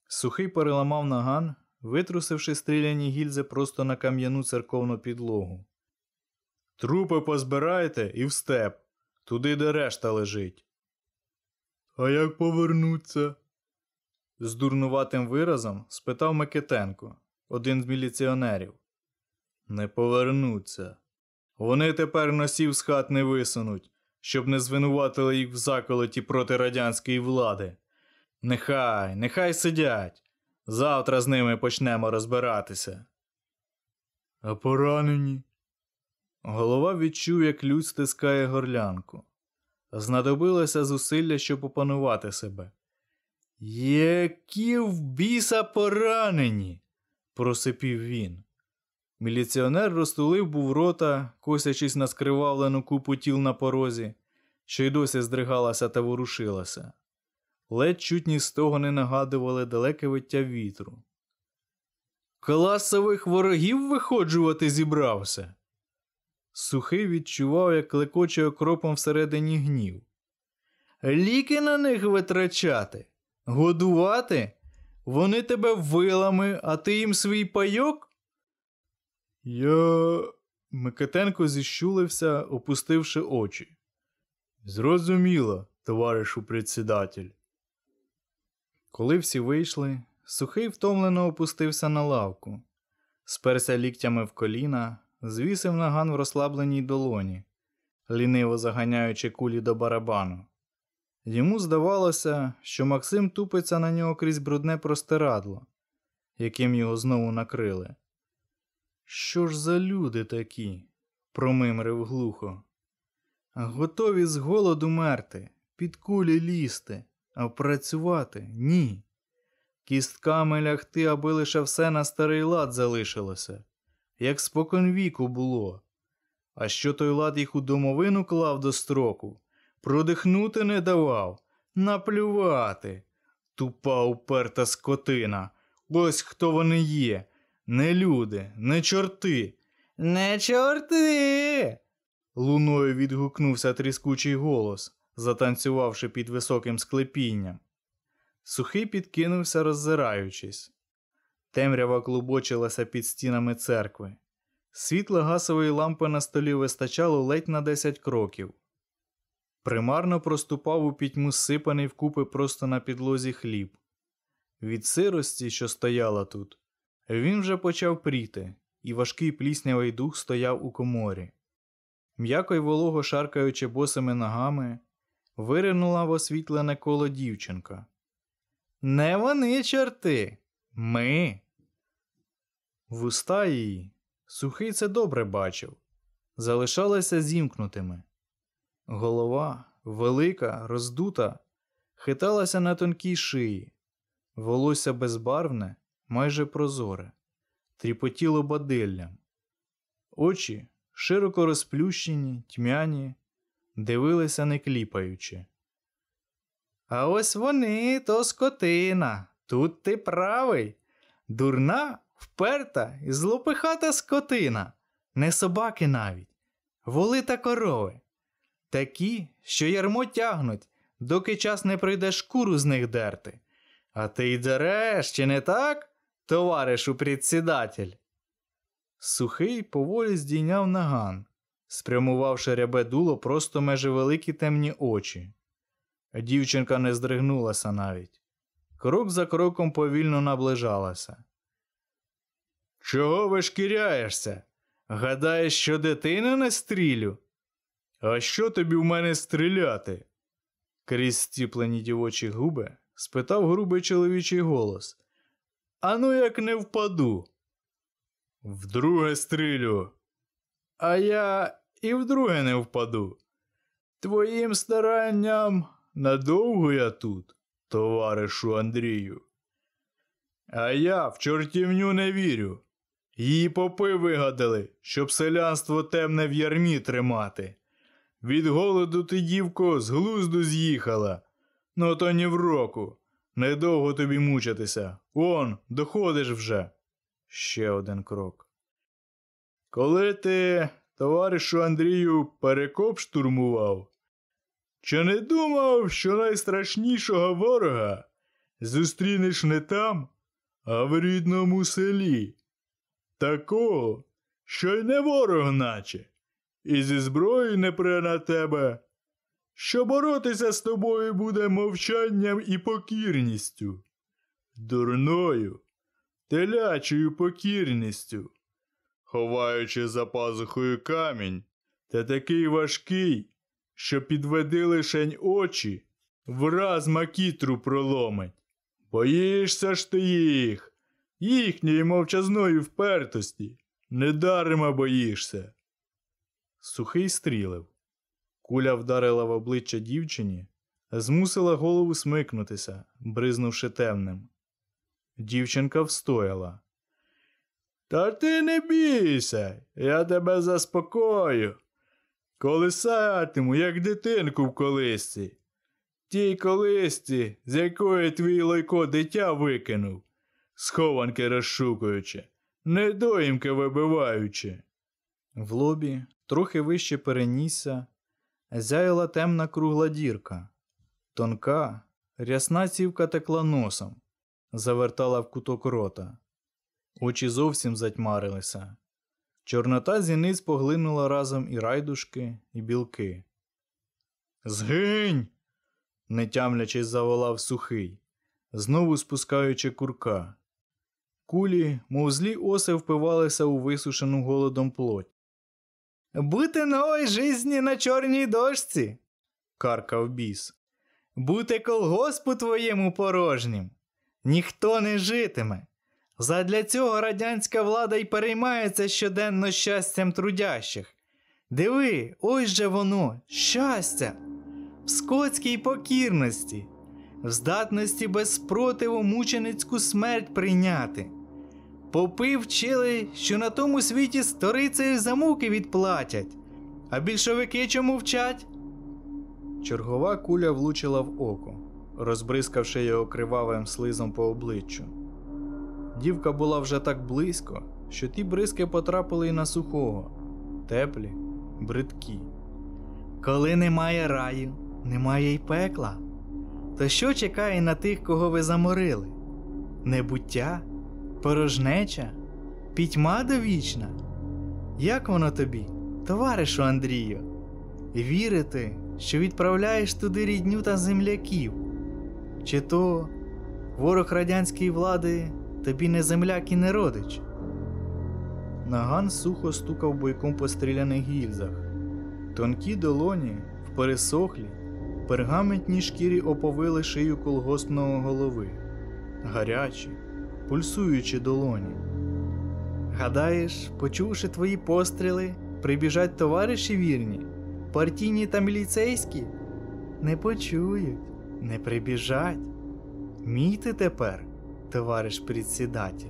Сухий переламав наган, витрусивши стріляні гільзи просто на кам'яну церковну підлогу. Трупи позбирайте і в степ, туди, де решта лежить. А як повернуться? З дурнуватим виразом спитав Микитенко, один з міліціонерів. Не повернуться. Вони тепер носів з хат не висунуть, щоб не звинуватили їх в заколоті проти радянської влади. Нехай, нехай сидять. Завтра з ними почнемо розбиратися. А поранені? Голова відчув, як людь стискає горлянку. Знадобилося зусилля, щоб опанувати себе. Які в біса поранені, просипів він. Міліціонер розтулив був рота, косячись на скривавлену купу тіл на порозі, що й досі здригалася та ворушилася. Ледь чутні стогони нагадували далеке виття вітру. Класових ворогів виходжувати зібрався. Сухий відчував, як клекоче окропом всередині гнів. Ліки на них витрачати, годувати? Вони тебе вилами, а ти їм свій пайок? Я. Микитенко зіщулився, опустивши очі. Зрозуміло, товаришу председатель. Коли всі вийшли, сухий втомлено опустився на лавку, сперся ліктями в коліна, звісив наган в розслабленій долоні, ліниво заганяючи кулі до барабану. Йому здавалося, що Максим тупиться на нього крізь брудне простирадло, яким його знову накрили. Що ж за люди такі? промимрив глухо. Готові з голоду мерти, під кулі лізти, а працювати ні. Кістками лягти, аби лише все на старий лад залишилося, як споконвіку було. А що той лад їх у домовину клав до строку, продихнути не давав, Наплювати. Тупа уперта скотина. Ось хто вони є. Не люди, не чорти. Не чорти. Луною відгукнувся тріскучий голос, затанцювавши під високим склепінням. Сухий підкинувся, роззираючись. Темрява клубочилася під стінами церкви. Світла гасової лампи на столі вистачало ледь на 10 кроків. Примарно проступав у пітьму сипаний вкупи просто на підлозі хліб. Від сирості, що стояла тут, він вже почав пріти, і важкий пліснявий дух стояв у коморі. М'яко й волого шаркаючи босими ногами, виринула в освітлене коло дівчинка. Не вони, чорти, ми. Вуста її, сухий це добре бачив, залишалися зімкнутими. Голова, велика, роздута, хиталася на тонкій шиї, волосся безбарвне, майже прозоре, тріпотіло бадиллям. Очі, широко розплющені, тьмяні, дивилися не кліпаючи. А ось вони то скотина. Тут ти правий. Дурна, вперта і злопихата скотина, не собаки навіть, воли та корови. Такі, що ярмо тягнуть, доки час не прийде шкуру з них дерти. А ти й дереш, чи не так, товаришу председатель? Сухий поволі здійняв наган, спрямувавши рябе дуло просто межі великі темні очі. Дівчинка не здригнулася навіть. Крок за кроком повільно наближалася. Чого вишкіряєшся? Гадаєш, що дитину не стрілю? А що тобі в мене стріляти? Крізь стіплені дівочі губи спитав грубий чоловічий голос. Ану, як не впаду. Вдруге стрілю. А я і вдруге не впаду. Твоїм старанням надовго я тут, товаришу Андрію. А я в чортівню не вірю. Її попи вигадали, щоб селянство темне в ярмі тримати. Від голоду ти, дівко, з глузду з'їхала. Ну то ні в року. Недовго тобі мучитися. Он, доходиш вже. Ще один крок. Коли ти, товаришу Андрію, перекоп штурмував, чи не думав, що найстрашнішого ворога зустрінеш не там, а в рідному селі? Такого, що й не ворог наче, і зі зброї не пре на тебе, що боротися з тобою буде мовчанням і покірністю, дурною, телячою покірністю, ховаючи за пазухою камінь, та такий важкий, що підведи лишень очі, враз макітру проломить. Боїшся ж ти їх, їхньої мовчазної впертості, недарима боїшся. Сухий стрілив. Куля вдарила в обличчя дівчині, змусила голову смикнутися, бризнувши темним. Дівчинка встояла. Та ти не бійся, я тебе заспокою. Колисатиму, як дитинку в колисці. Тій колисці, з якої твій лойко дитя викинув, схованки розшукуючи, недоїмки вибиваючи. В лобі, трохи вище перенісся, зяяла темна кругла дірка. Тонка, рясна цівка текла носом, завертала в куток рота. Очі зовсім затьмарилися. Чорнота зіниць поглинула разом і райдушки, і білки. Згинь. не тямлячись заволав сухий, знову спускаючи курка. Кулі, мов злі оси, впивалися у висушену голодом плоть. Бути нової жизні на чорній дошці, каркав біс. Бути колгоспу твоєму порожнім. Ніхто не житиме. Задля цього радянська влада й переймається щоденно щастям трудящих. Диви, ось же воно, щастя, в скотській покірності, в здатності без спротиву мученицьку смерть прийняти. Попи вчили, що на тому світі сторицею за муки відплатять, а більшовики чому вчать? Чергова куля влучила в око, розбризкавши його кривавим слизом по обличчю. Дівка була вже так близько, що ті бризки потрапили й на сухого, теплі, бридкі. Коли немає раю, немає й пекла. То що чекає на тих, кого ви заморили? Небуття? Порожнеча? Пітьма довічна? Як воно тобі, товаришу Андрію? Вірити, що відправляєш туди рідню та земляків? Чи то ворог радянської влади тобі не земляк і не родич? Наган сухо стукав бойком по стріляних гільзах. Тонкі долоні в пересохлій, пергаментній шкірі оповили шию колгоспного голови, гарячі, пульсуючі долоні. Гадаєш, почувши твої постріли, прибіжать товариші вірні, партійні та міліцейські? Не почують, не прибіжать. Мій ти тепер, товариш председатель.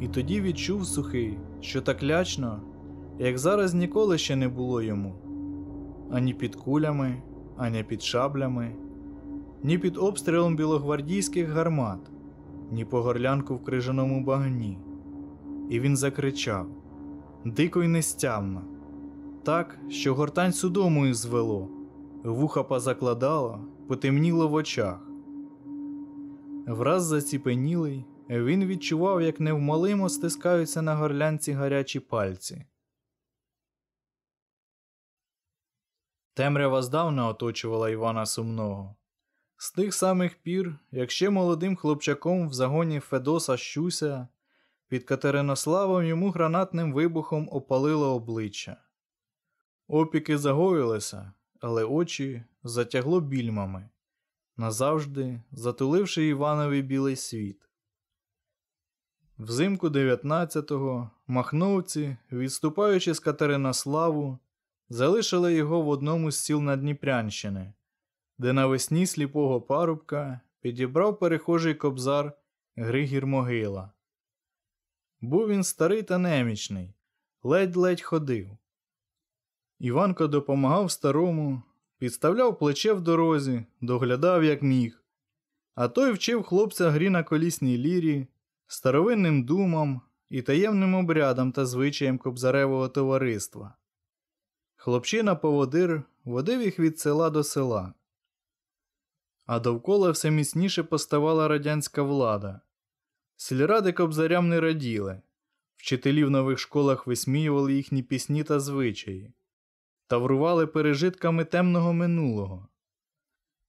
І тоді відчув сухий, що так лячно, як зараз ніколи ще не було йому. Ані під кулями, ані під шаблями, ні під обстрілом білогвардійських гармат, ні по горлянку в крижаному багні. І він закричав дико й нестямно, так, що гортань судомою звело, вуха позакладало, потемніло в очах. Враз заціпенілий, він відчував, як невмолимо стискаються на горлянці гарячі пальці. Темрява здавна оточувала Івана Сумного. З тих самих пір, як ще молодим хлопчаком в загоні Федоса Щуся, під Катеринославом йому гранатним вибухом опалило обличчя. Опіки загоїлися, але очі затягло більмами, назавжди затуливши Іванові білий світ. Взимку 19-го махновці, відступаючи з Катеринославу, залишили його в одному з сіл Надніпрянщини, де навесні сліпого парубка підібрав перехожий кобзар Григір Могила. Був він старий та немічний, ледь-ледь ходив. Іванко допомагав старому, підставляв плече в дорозі, доглядав, як міг, а той вчив хлопця грі на колісній лірі, старовинним думам і таємним обрядам та звичаям кобзаревого товариства. Хлопчина поводир водив їх від села до села. А довкола все міцніше поставала радянська влада. Сільради кобзарям не раділи, вчителі в нових школах висміювали їхні пісні та звичаї, таврували пережитками темного минулого.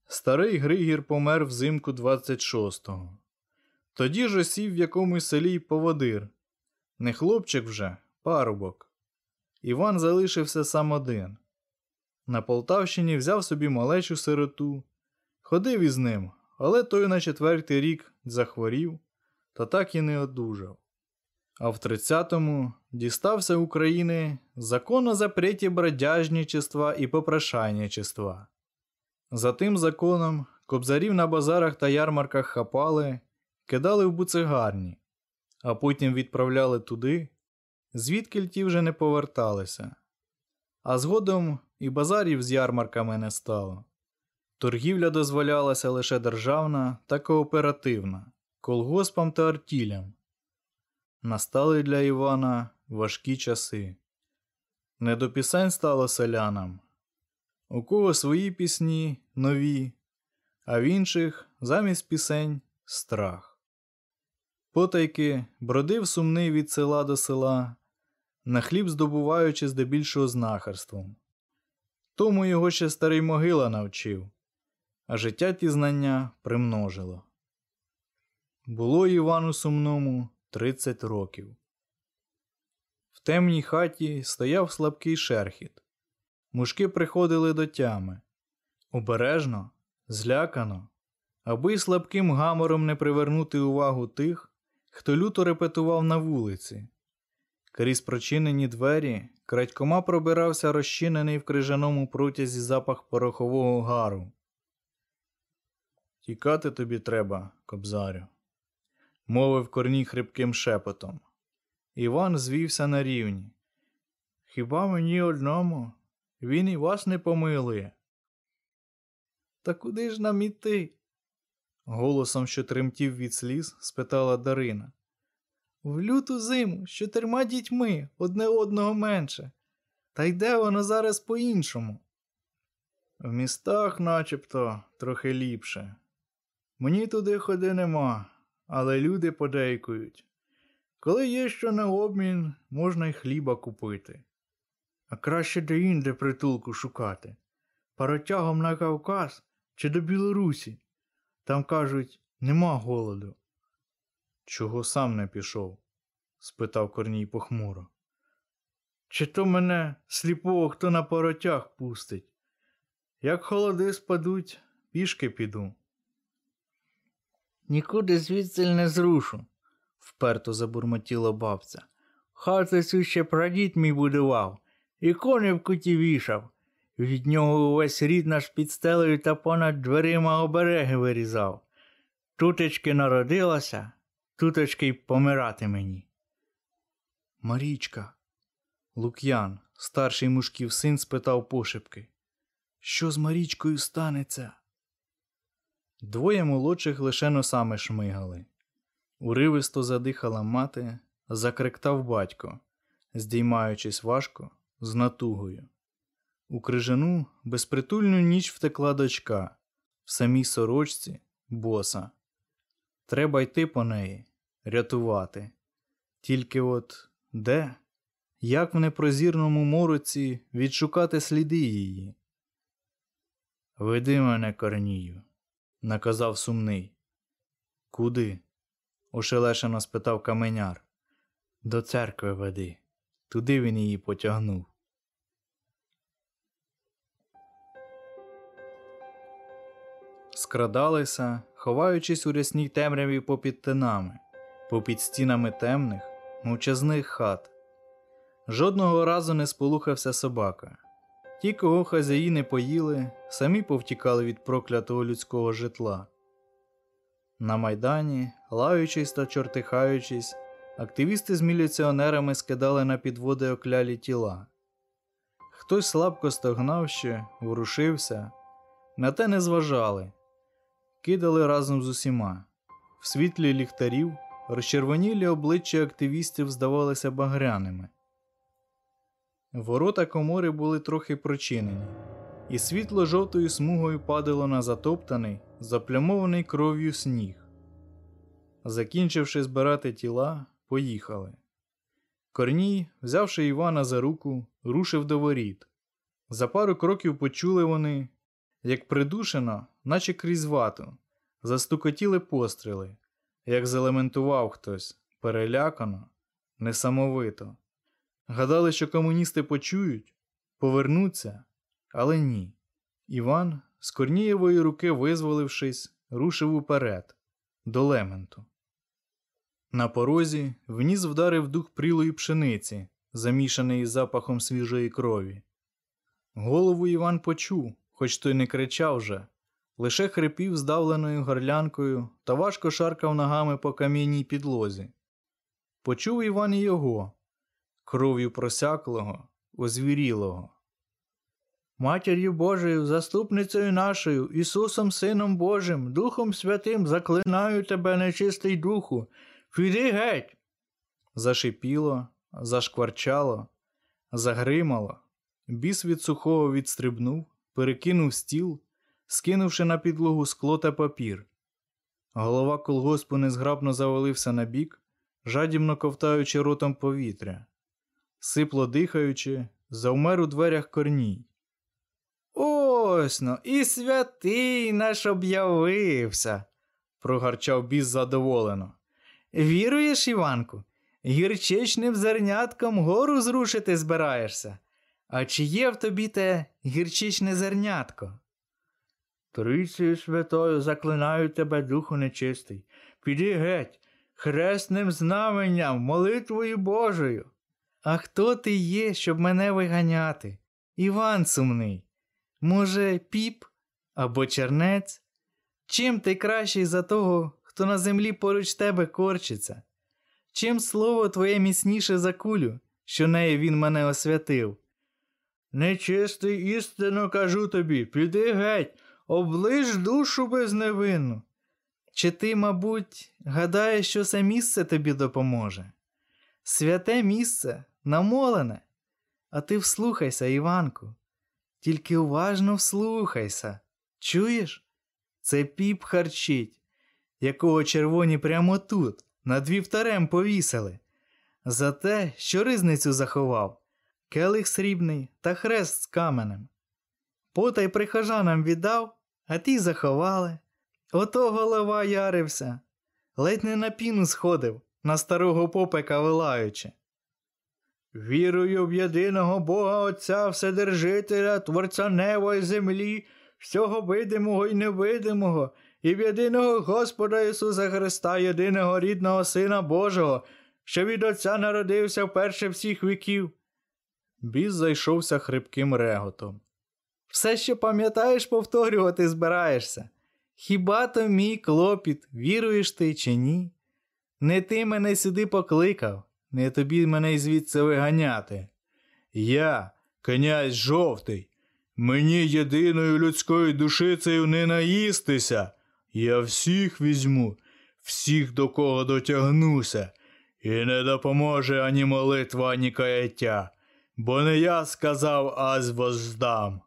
Старий Григір помер взимку 26-го. Тоді ж осів в якомусь селі й поводир. Не хлопчик вже, парубок. Іван залишився сам один. На Полтавщині взяв собі малечу сироту, ходив із ним, але той на четвертий рік захворів та так і не одужав. А в 30-му дістався України закон о запреті бродяжничества і попрошайничества. За тим законом кобзарів на базарах та ярмарках хапали, кидали в буцегарні, а потім відправляли туди, звідки ті вже не поверталися. А згодом і базарів з ярмарками не стало. Торгівля дозволялася лише державна та кооперативна, колгоспам та артілям. Настали для Івана важкі часи. Не до пісень стало селянам. У кого свої пісні нові, а в інших замість пісень страх. Потайки бродив сумний від села до села, на хліб здобуваючи здебільшого знахарством. Тому його ще старий могила навчив, а життя ті знання примножило. Було Івану сумному 30 років. В темній хаті стояв слабкий шерхіт. Мушки приходили до тями. Обережно, злякано, аби слабким гамором не привернути увагу тих, хто люто репетував на вулиці. Крізь прочинені двері крадькома пробирався розчинений в крижаному протязі запах порохового гару. Тікати тобі треба, кобзарю, мовив корній хрипким шепотом. Іван звівся на рівні. Хіба мені одному? Він і вас не помилує. Та куди ж нам іти? Голосом, що тремтів від сліз, спитала Дарина. В люту зиму з чотирма дітьми одне одного менше. Та йде воно зараз по-іншому. В містах начебто трохи ліпше. Мені туди ходи нема, але люди подейкують. Коли є що на обмін, можна й хліба купити. А краще де інде притулку шукати. Паротягом на Кавказ чи до Білорусі. Там кажуть, нема голоду. Чого сам не пішов? спитав Корній похмуро. Чи то мене сліпого хто на паротяг пустить? Як холоди спадуть, пішки піду. Нікуди звідси не зрушу, вперто забурмотіла бабця. Хату цю ще прадід мій будував, і коні в куті вішав. Від нього увесь рід наш під стелею та понад дверима обереги вирізав. Тутечки народилася, тутечки й помирати мені. Марічка. Лук'ян, старший мушків син, спитав пошепки. Що з Марічкою станеться? Двоє молодших лише носами шмигали. Уривисто задихала мати, закриктав батько, здіймаючись важко, з натугою. У крижану безпритульну ніч втекла дочка, в самій сорочці боса. Треба йти по неї, рятувати. Тільки от де? Як в непрозірному мороці відшукати сліди її? Веди мене, Корнію, наказав сумний. Куди? ошелешено спитав каменяр. До церкви веди. Туди він її потягнув. Скрадалися, ховаючись у рясній темряві попід тинами, попід стінами темних, мовчазних хат. Жодного разу не сполухався собака. Ті, кого хазяїни поїли, самі повтікали від проклятого людського житла. На майдані, лаючись та чортихаючись, активісти з міліціонерами скидали на підводи оклялі тіла. Хтось слабко стогнав ще, ворушився, на те не зважали, кидали разом з усіма. В світлі ліхтарів розчервонілі обличчя активістів здавалися багряними. Ворота комори були трохи прочинені, і світло жовтою смугою падало на затоптаний, заплямований кров'ю сніг. Закінчивши збирати тіла, поїхали. Корній, взявши Івана за руку, рушив до воріт. За пару кроків почули вони, як придушено, наче крізь вату, застукотіли постріли, як залементував хтось, перелякано, несамовито. Гадали, що комуністи почують, повернуться, але ні. Іван, з Корнієвої руки визволившись, рушив уперед, до лементу. На порозі вніс вдарив дух прілої пшениці, замішаний із запахом свіжої крові. Голову Іван почув, хоч той не кричав вже, лише хрипів здавленою горлянкою та важко шаркав ногами по кам'яній підлозі. Почув Іван і його, кров'ю просяклого, озвірілого. Матір'ю Божою, заступницею нашою, Ісусом Сином Божим, Духом Святим заклинаю тебе, нечистий духу, піди геть. Зашипіло, зашкварчало, загримало. Біс від сухого відстрибнув, перекинув стіл, скинувши на підлогу скло та папір. Голова колгоспу незграбно завалився на бік, жадібно ковтаючи ротом повітря. Сипло дихаючи, завмер у дверях корній. Ось но, і святий наш об'явився, прогарчав біс задоволено. Віруєш, Іванку, гірчичним зернятком гору зрушити збираєшся. А чи є в тобі те гірчичне зернятко? Трицею святою заклинаю тебе, духу нечистий. Піди геть, хресним знаменням, молитвою Божою. А хто ти є, щоб мене виганяти? Іван сумний. Може, піп або чернець? Чим ти кращий за того, хто на землі поруч тебе корчиться? Чим слово твоє міцніше за кулю, що нею він мене освятив? Нечистий істину кажу тобі, піди геть, оближ душу безневинну. Чи ти, мабуть, гадаєш, що це місце тобі допоможе? Святе місце, намолене. А ти вслухайся, Іванку. Тільки уважно вслухайся. Чуєш? Це піп харчить, якого червоні прямо тут, над вівтарем повісили. За те, що ризницю заховав, келих срібний та хрест з каменем. Потай прихожанам віддав, а ті заховали. Ото голова ярився, ледь не на піну сходив, на старого попека вилаючи. Вірую в єдиного Бога Отця Вседержителя, Творця неба і землі, всього видимого і невидимого, і в єдиного Господа Ісуса Христа, єдиного рідного Сина Божого, що від Отця народився вперше всіх віків. Біс зайшовся хрипким реготом. Все, що пам'ятаєш, повторювати збираєшся. Хіба то мій клопіт, віруєш ти чи ні? Не ти мене сюди покликав, не тобі мене звідси виганяти. Я, князь жовтий, мені єдиною людською душицею не наїстися. Я всіх візьму, всіх до кого дотягнуся, і не допоможе ані молитва, ані каяття, бо не я сказав, аз воздам.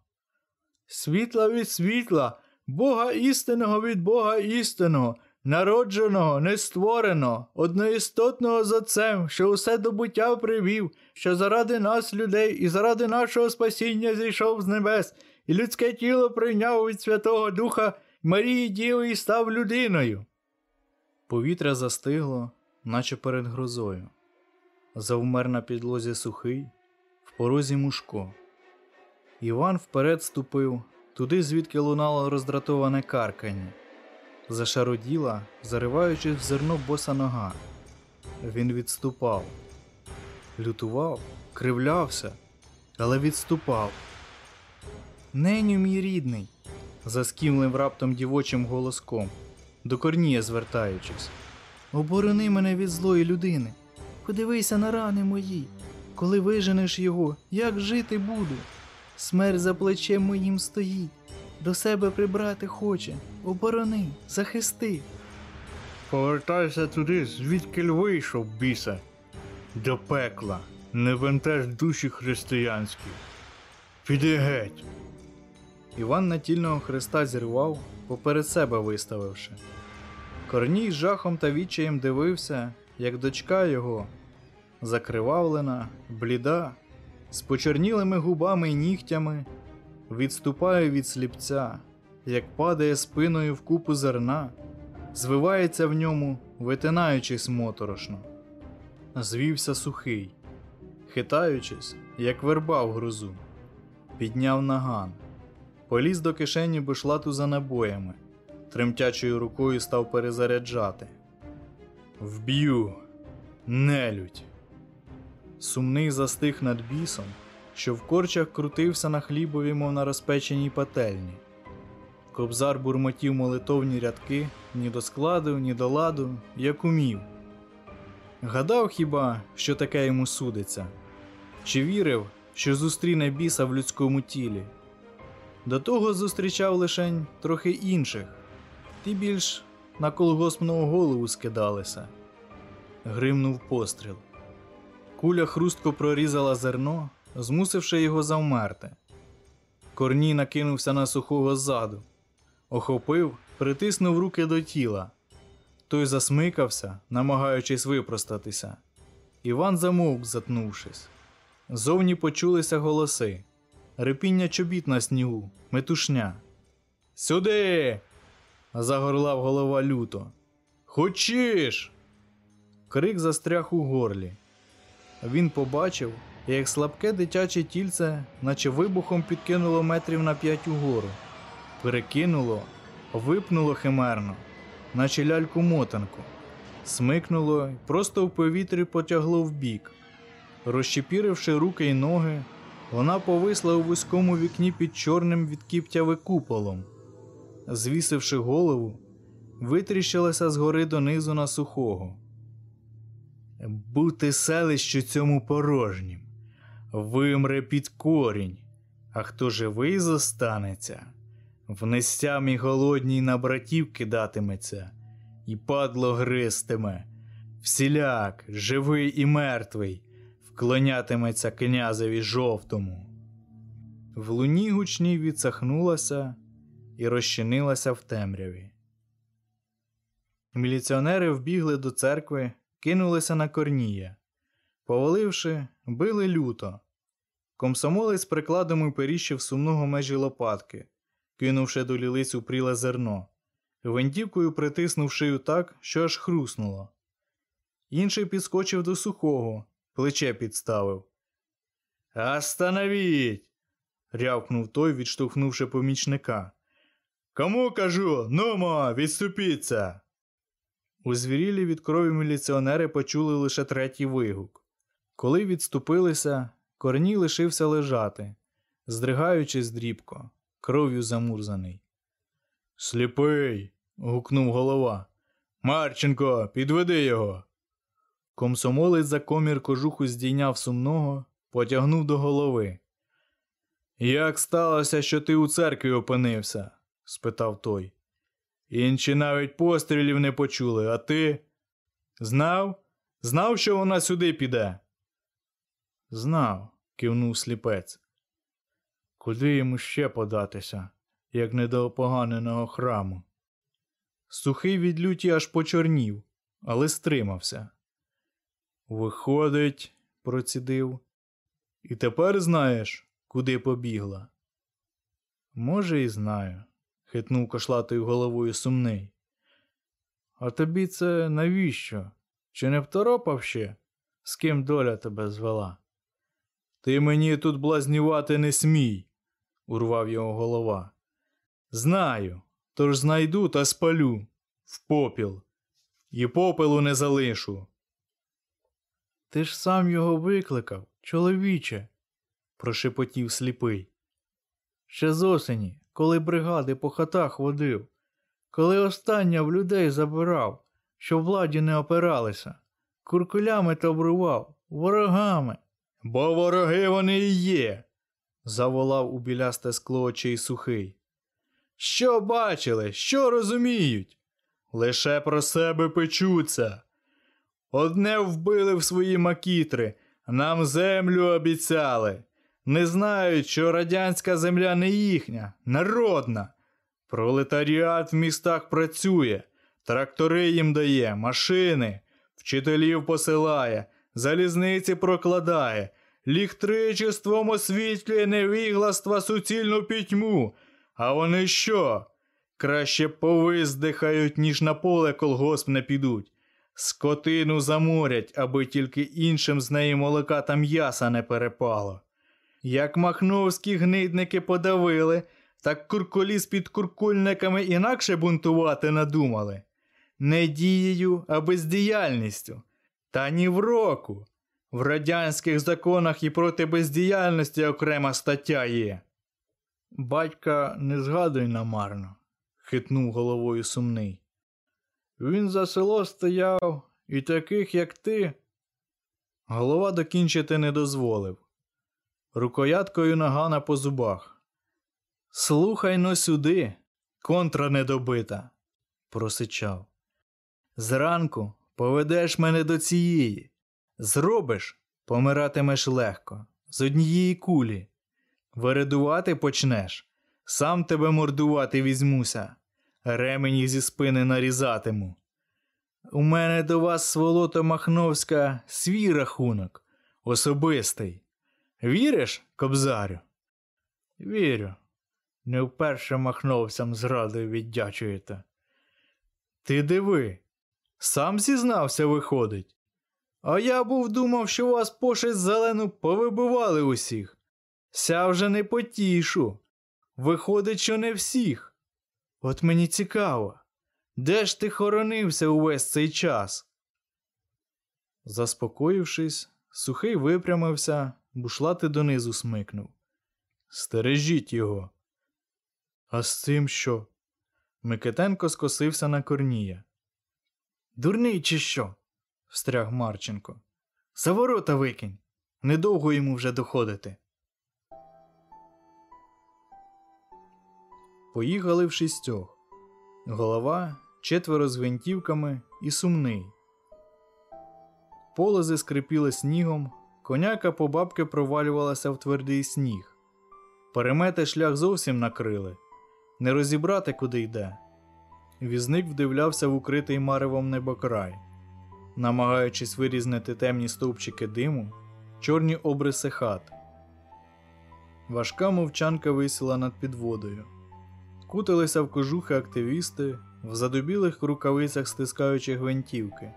Світла від світла, Бога істинного від Бога істинного, народженого, нествореного, одноістотного з Отцем, що усе до буття привів, що заради нас, людей, і заради нашого спасіння зійшов з небес, і людське тіло прийняв від Святого Духа Марії Діви і став людиною. Повітря застигло, наче перед грозою. Завмер на підлозі сухий, в порозі мушко. Іван вперед ступив, туди, звідки лунало роздратоване каркання. Зашароділа, зариваючись в зерно боса нога. Він відступав, лютував, кривлявся, але відступав. Неню, мій рідний, заскімлив раптом дівочим голоском, до корнія звертаючись. Оборони мене від злої людини. Подивися на рани мої. Коли виженеш його, як жити буду? Смерть за плечем моїм стоїть, до себе прибрати хоче. Оборони, захисти. Повертайся туди, звідки вийшов, біса, до пекла, не вентеж душі християнські. Піди геть. Іван натільного хреста зірвав, поперед себе виставивши. Корній з жахом та відчаєм дивився, як дочка його, закривавлена, бліда, з почернілими губами й нігтями, відступає від сліпця, як падає спиною в купу зерна, звивається в ньому, витинаючись моторошно. Звівся сухий, хитаючись, як верба в грузу, підняв наган, поліз до кишені бушлату за набоями, тремтячою рукою став перезаряджати. Вб'ю, нелюдь. Сумний застиг над бісом, що в корчах крутився на хлібові, мов на розпеченій пательні. Кобзар бурмотів молитовні рядки ні до складу, ні до ладу, як умів. Гадав хіба, що таке йому судиться, чи вірив, що зустріне біса в людському тілі. До того зустрічав лишень трохи інших, ті більш на колгоспного голову скидалися. Гримнув постріл. Куля хрустко прорізала зерно, змусивши його завмерти. Корній накинувся на сухого ззаду, охопив, притиснув руки до тіла. Той засмикався, намагаючись випростатися. Іван замовк, затнувшись. Зовні почулися голоси, репіння чобіт на снігу, метушня. Сюди. загорлав голова люто. Хочеш? Крик застряг у горлі. Він побачив, як слабке дитяче тільце, наче вибухом підкинуло метрів на п'ять угору, перекинуло, випнуло химерно, наче ляльку мотанку, смикнуло і просто в повітрі потягло вбік. Розчепіривши руки й ноги, вона повисла у вузькому вікні під чорним від кіптяви куполом. Звісивши голову, витріщилася згори донизу на сухого. Бути селищу цьому порожнім, вимре під корінь, а хто живий зостанеться, В нестямі голодній на братів кидатиметься, і падло гристиме. Всіляк, живий і мертвий, вклонятиметься князеві жовтому. В луні гучній відсахнулася і розчинилася в темряві. Міліціонери вбігли до церкви, кинулися на корнія. Поваливши, били люто. Комсомолець прикладом уперіщив сумного межі лопатки, кинувши до лілиць упріле зерно, гвинтівкою притиснув шию так, що аж хруснуло. Інший підскочив до сухого, плече підставив. Остановіть! рявкнув той, відштовхнувши помічника. Кому кажу, нумо, відступіться. Узвірілі від крові міліціонери почули лише третій вигук. Коли відступилися, Корній лишився лежати, здригаючись дрібко, кров'ю замурзаний. Сліпий. гукнув голова. Марченко, підведи його. Комсомолець за комір кожуху здійняв сумного, потягнув до голови. Як сталося, що ти у церкві опинився? спитав той. Інші навіть пострілів не почули, а ти? Знав? Знав, що вона сюди піде? Знав, кивнув сліпець. Куди йому ще податися, як не до опоганеного храму? Сухий від люті аж почорнів, але стримався. Виходить, процідив. І тепер знаєш, куди побігла? Може, і знаю, хитнув кошлатою головою сумний. А тобі це навіщо? Чи не второпав ще, з ким доля тебе звела? Ти мені тут блазнювати не смій, урвав його голова. Знаю, тож знайду та спалю в попіл, і попелу не залишу. Ти ж сам його викликав, чоловіче, прошепотів сліпий. Ще з осені, коли бригади по хатах водив, коли остання в людей забирав, що владі не опиралися, куркулями та обрував, ворогами. Бо вороги вони і є, заволав у білясте скло очей сухий. Що бачили, що розуміють? Лише про себе печуться. Одне вбили в свої макітри, нам землю обіцяли. Не знають, що радянська земля не їхня, народна. Пролетаріат в містах працює, трактори їм дає, машини, вчителів посилає, залізниці прокладає, ліхтричеством освітлює невігластва суцільну пітьму. А вони що? Краще повиздихають, ніж на поле колгосп не підуть. Скотину заморять, аби тільки іншим з неї молока та м'яса не перепало. Як махновські гнидники подавили, так куркулі з підкуркульниками інакше бунтувати надумали. Не дією, а бездіяльністю. Та ні в року. В радянських законах і проти бездіяльності окрема стаття є. Батька не згадуй намарно, хитнув головою сумний. Він за село стояв і таких, як ти. Голова докінчити не дозволив. Рукояткою нагана по зубах. Слухай но сюди, контра недобита, просичав. Зранку поведеш мене до цієї. Зробиш, помиратимеш легко, з однієї кулі. Вередувати почнеш, сам тебе мордувати візьмуся, ремені зі спини нарізатиму. У мене до вас, сволота Махновська, свій рахунок, особистий. Віриш, кобзарю? Вірю. Не вперше махновцям зрадою віддячуєте. Ти диви, сам зізнався, виходить. А я був думав, що вас пошесть зелену повибивали усіх. Ся вже не потішу. Виходить, що не всіх. От мені цікаво, де ж ти хоронився увесь цей час? Заспокоївшись, сухий випрямився, бушлати донизу смикнув. Стережіть його. А з цим що? Микитенко скосився на корнія. Дурний, чи що? встряг Марченко. За ворота викинь. Недовго йому вже доходити. Поїхали в шістьох. Голова, четверо з гвинтівками і сумний. Полози скрипіли снігом, коняка по бабки провалювалася в твердий сніг. Перемети шлях зовсім накрили, не розібрати, куди йде. Візник вдивлявся в укритий маревом небокрай, намагаючись вирізнити темні стовпчики диму, чорні обриси хат. Важка мовчанка висіла над підводою. Кутилися в кожухи активісти, в задубілих рукавицях стискаючи гвинтівки.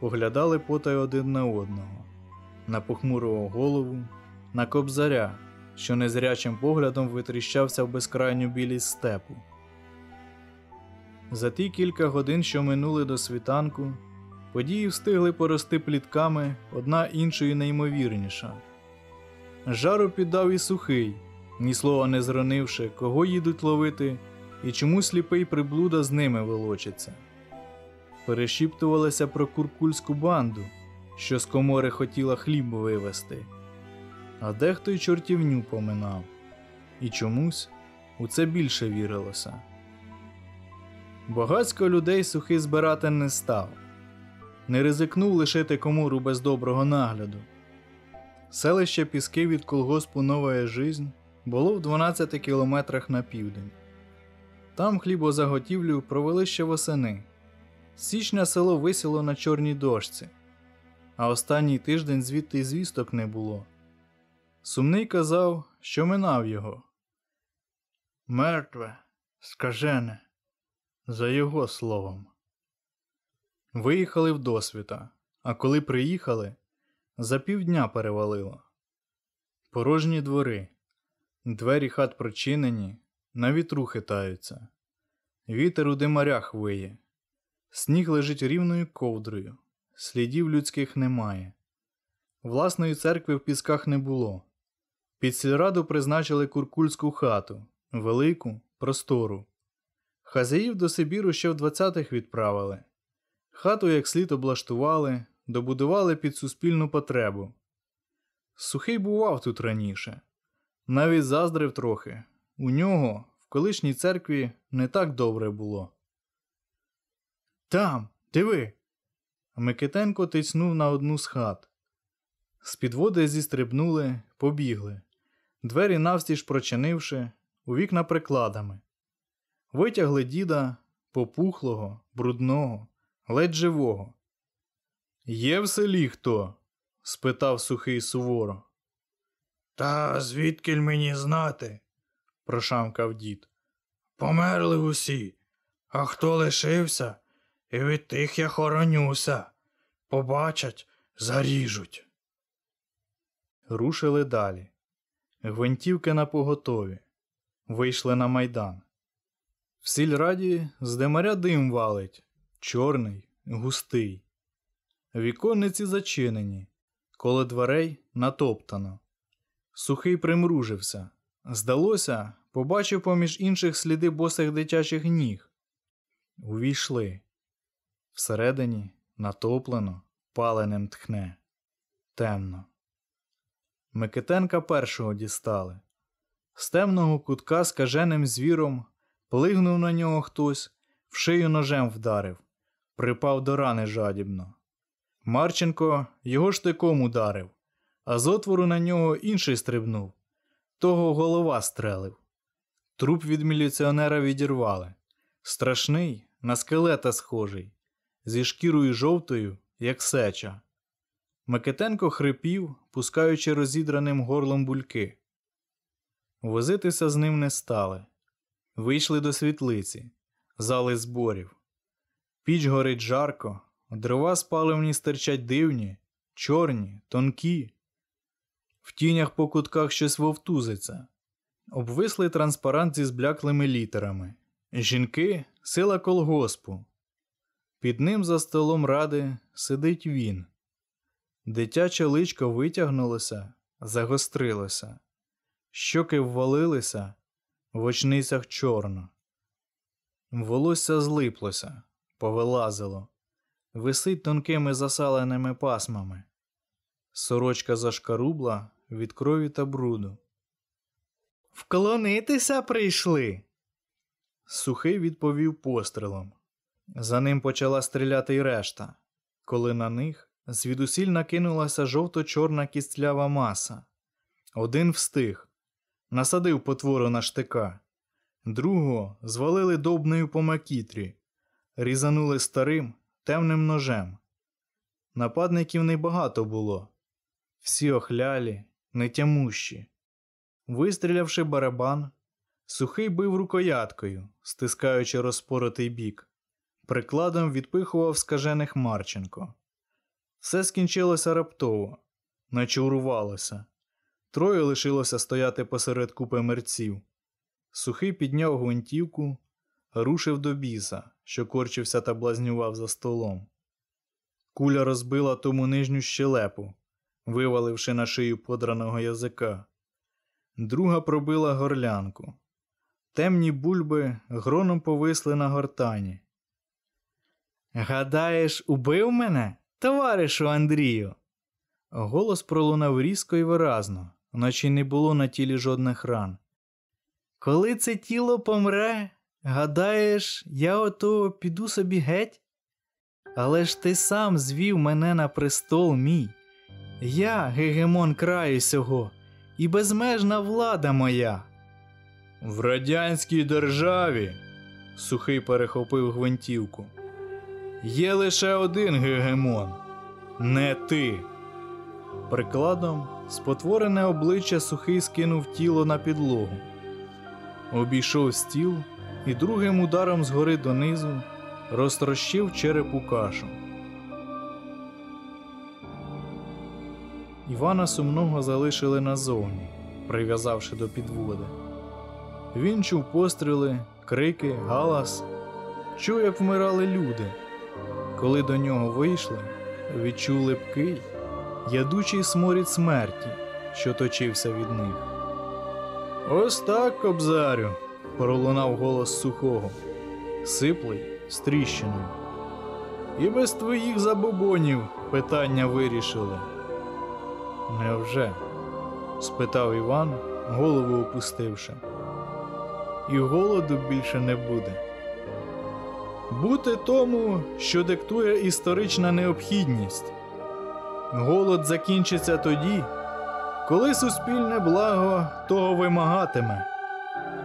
Поглядали потай один на одного, на похмурого голову, на кобзаря, що незрячим поглядом витріщався в безкрайню білість степу. За ті кілька годин, що минули до світанку, події встигли порости плітками одна іншою неймовірніша. Жару піддав і сухий, ні слова не зронивши, кого їдуть ловити, і чому сліпий приблуда з ними волочиться. Перешіптувалися про куркульську банду, що з комори хотіла хліб вивезти, а дехто й чортівню поминав, і чомусь у це більше вірилося. Багацько людей сухий збирати не став, не ризикнув лишити комору без доброго нагляду. Селище Піски від колгоспу Новая Жизнь було в 12 кілометрах на південь. Там хлібозаготівлю провели ще восени. Січня село висіло на чорній дошці, а останній тиждень звідти й звісток не було. Сумний казав, що минав його. Мертве, скажене, за його словом. Виїхали в досвіта, а коли приїхали, за півдня перевалило. Порожні двори, двері хат прочинені, на вітру хитаються. Вітер у димарях виє. Сніг лежить рівною ковдрою, слідів людських немає. Власної церкви в пісках не було. Під сільраду призначили куркульську хату, велику, простору. Хазяїв до Сибіру ще в 20-х відправили. Хату як слід облаштували, добудували під суспільну потребу. Сухий бував тут раніше, навіть заздрив трохи. У нього в колишній церкві не так добре було. Там, диви. Микитенко тицнув на одну з хат. З підводи зістрибнули, побігли, двері навстіж прочинивши, у вікна прикладами. Витягли діда попухлого, брудного, ледь живого. Є в селі хто? спитав сухий суворо. Та звідкіль мені знати? прошамкав дід. Померли усі, а хто лишився, і від тих я хоронюся. Побачать, заріжуть. Рушили далі. Гвинтівки на поготові. Вийшли на майдан. В сільраді з демаря дим валить, чорний, густий. Віконниці зачинені, коло дверей натоптано. Сухий примружився. Здалося, побачив поміж інших сліди босих дитячих ніг. Увійшли. Всередині натоплено, паленим тхне. Темно. Микитенка першого дістали. З темного кутка скаженим звіром плигнув на нього хтось, в шию ножем вдарив, припав до рани жадібно. Марченко його штиком ударив, а з отвору на нього інший стрибнув. Того голова стрелив. Труп від міліціонера відірвали. Страшний, на скелета схожий, зі шкірою жовтою, як сеча. Микитенко хрипів, пускаючи розідраним горлом бульки. Возитися з ним не стали. Вийшли до світлиці, зали зборів. Піч горить жарко, дрова спаливні стирчать дивні, чорні, тонкі. В тінях по кутках щось вовтузиться. Обвислий транспарант зі збляклими літерами. Жінки сила колгоспу. Під ним за столом ради сидить він. Дитяче личко витягнулося, загострилося, щоки ввалилися, в очницях чорно. Волосся злиплося, повилазило, висить тонкими засаленими пасмами. Сорочка зашкарубла від крові та бруду. Вклонитися прийшли. Сухий відповів пострілом. За ним почала стріляти й решта, коли на них звідусіль накинулася жовто-чорна кістлява маса. Один встиг, насадив потвору на штика, другого звалили довбнею по макітрі, різанули старим темним ножем. Нападників небагато було, всі охлялі, нетямущі. Вистрілявши барабан, сухий бив рукояткою, стискаючи розпоротий бік. Прикладом відпихував скажених Марченко. Все скінчилося раптово, наче урвалося. Троє лишилося стояти посеред купи мерців. Сухий підняв гвинтівку, рушив до біса, що корчився та блазнював за столом. Куля розбила тому нижню щелепу, виваливши на шию подраного язика. Друга пробила горлянку. Темні бульби гроном повисли на гортані. Гадаєш, убив мене, товаришу Андрію? Голос пролунав різко і виразно, наче не було на тілі жодних ран. Коли це тіло помре, гадаєш, я ото піду собі геть? Але ж ти сам звів мене на престол мій. Я гегемон краю сього, і безмежна влада моя. В радянській державі, сухий перехопив гвинтівку. Є лише один гегемон, не ти. Прикладом спотворене обличчя сухий скинув тіло на підлогу, обійшов стіл і другим ударом згори донизу розтрощив черепу кашу. Івана сумного залишили назовні, прив'язавши до підводи. Він чув постріли, крики, галас, чув, як вмирали люди. Коли до нього вийшли, відчув липкий, ядучий сморід смерті, що точився від них. Ось так, кобзарю, пролунав голос сухого, сиплий з тріщиною. І без твоїх забобонів питання вирішили. Невже? спитав Іван, голову опустивши. І голоду більше не буде. Бути тому, що диктує історична необхідність. Голод закінчиться тоді, коли суспільне благо того вимагатиме,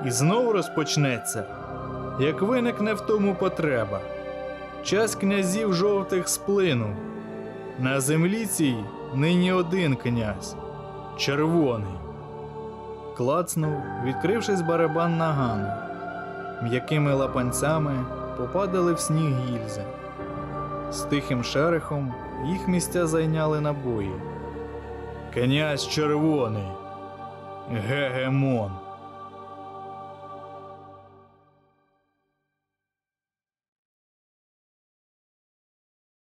і знов розпочнеться, як виникне в тому потреба. Час князів жовтих сплинув. На землі цій нині один князь червоний. Клацнув, відкрившись барабан нагану. М'якими лапанцями попадали в сніг гільзи. З тихим шерехом їх місця зайняли набої. Князь червоний. Гегемон.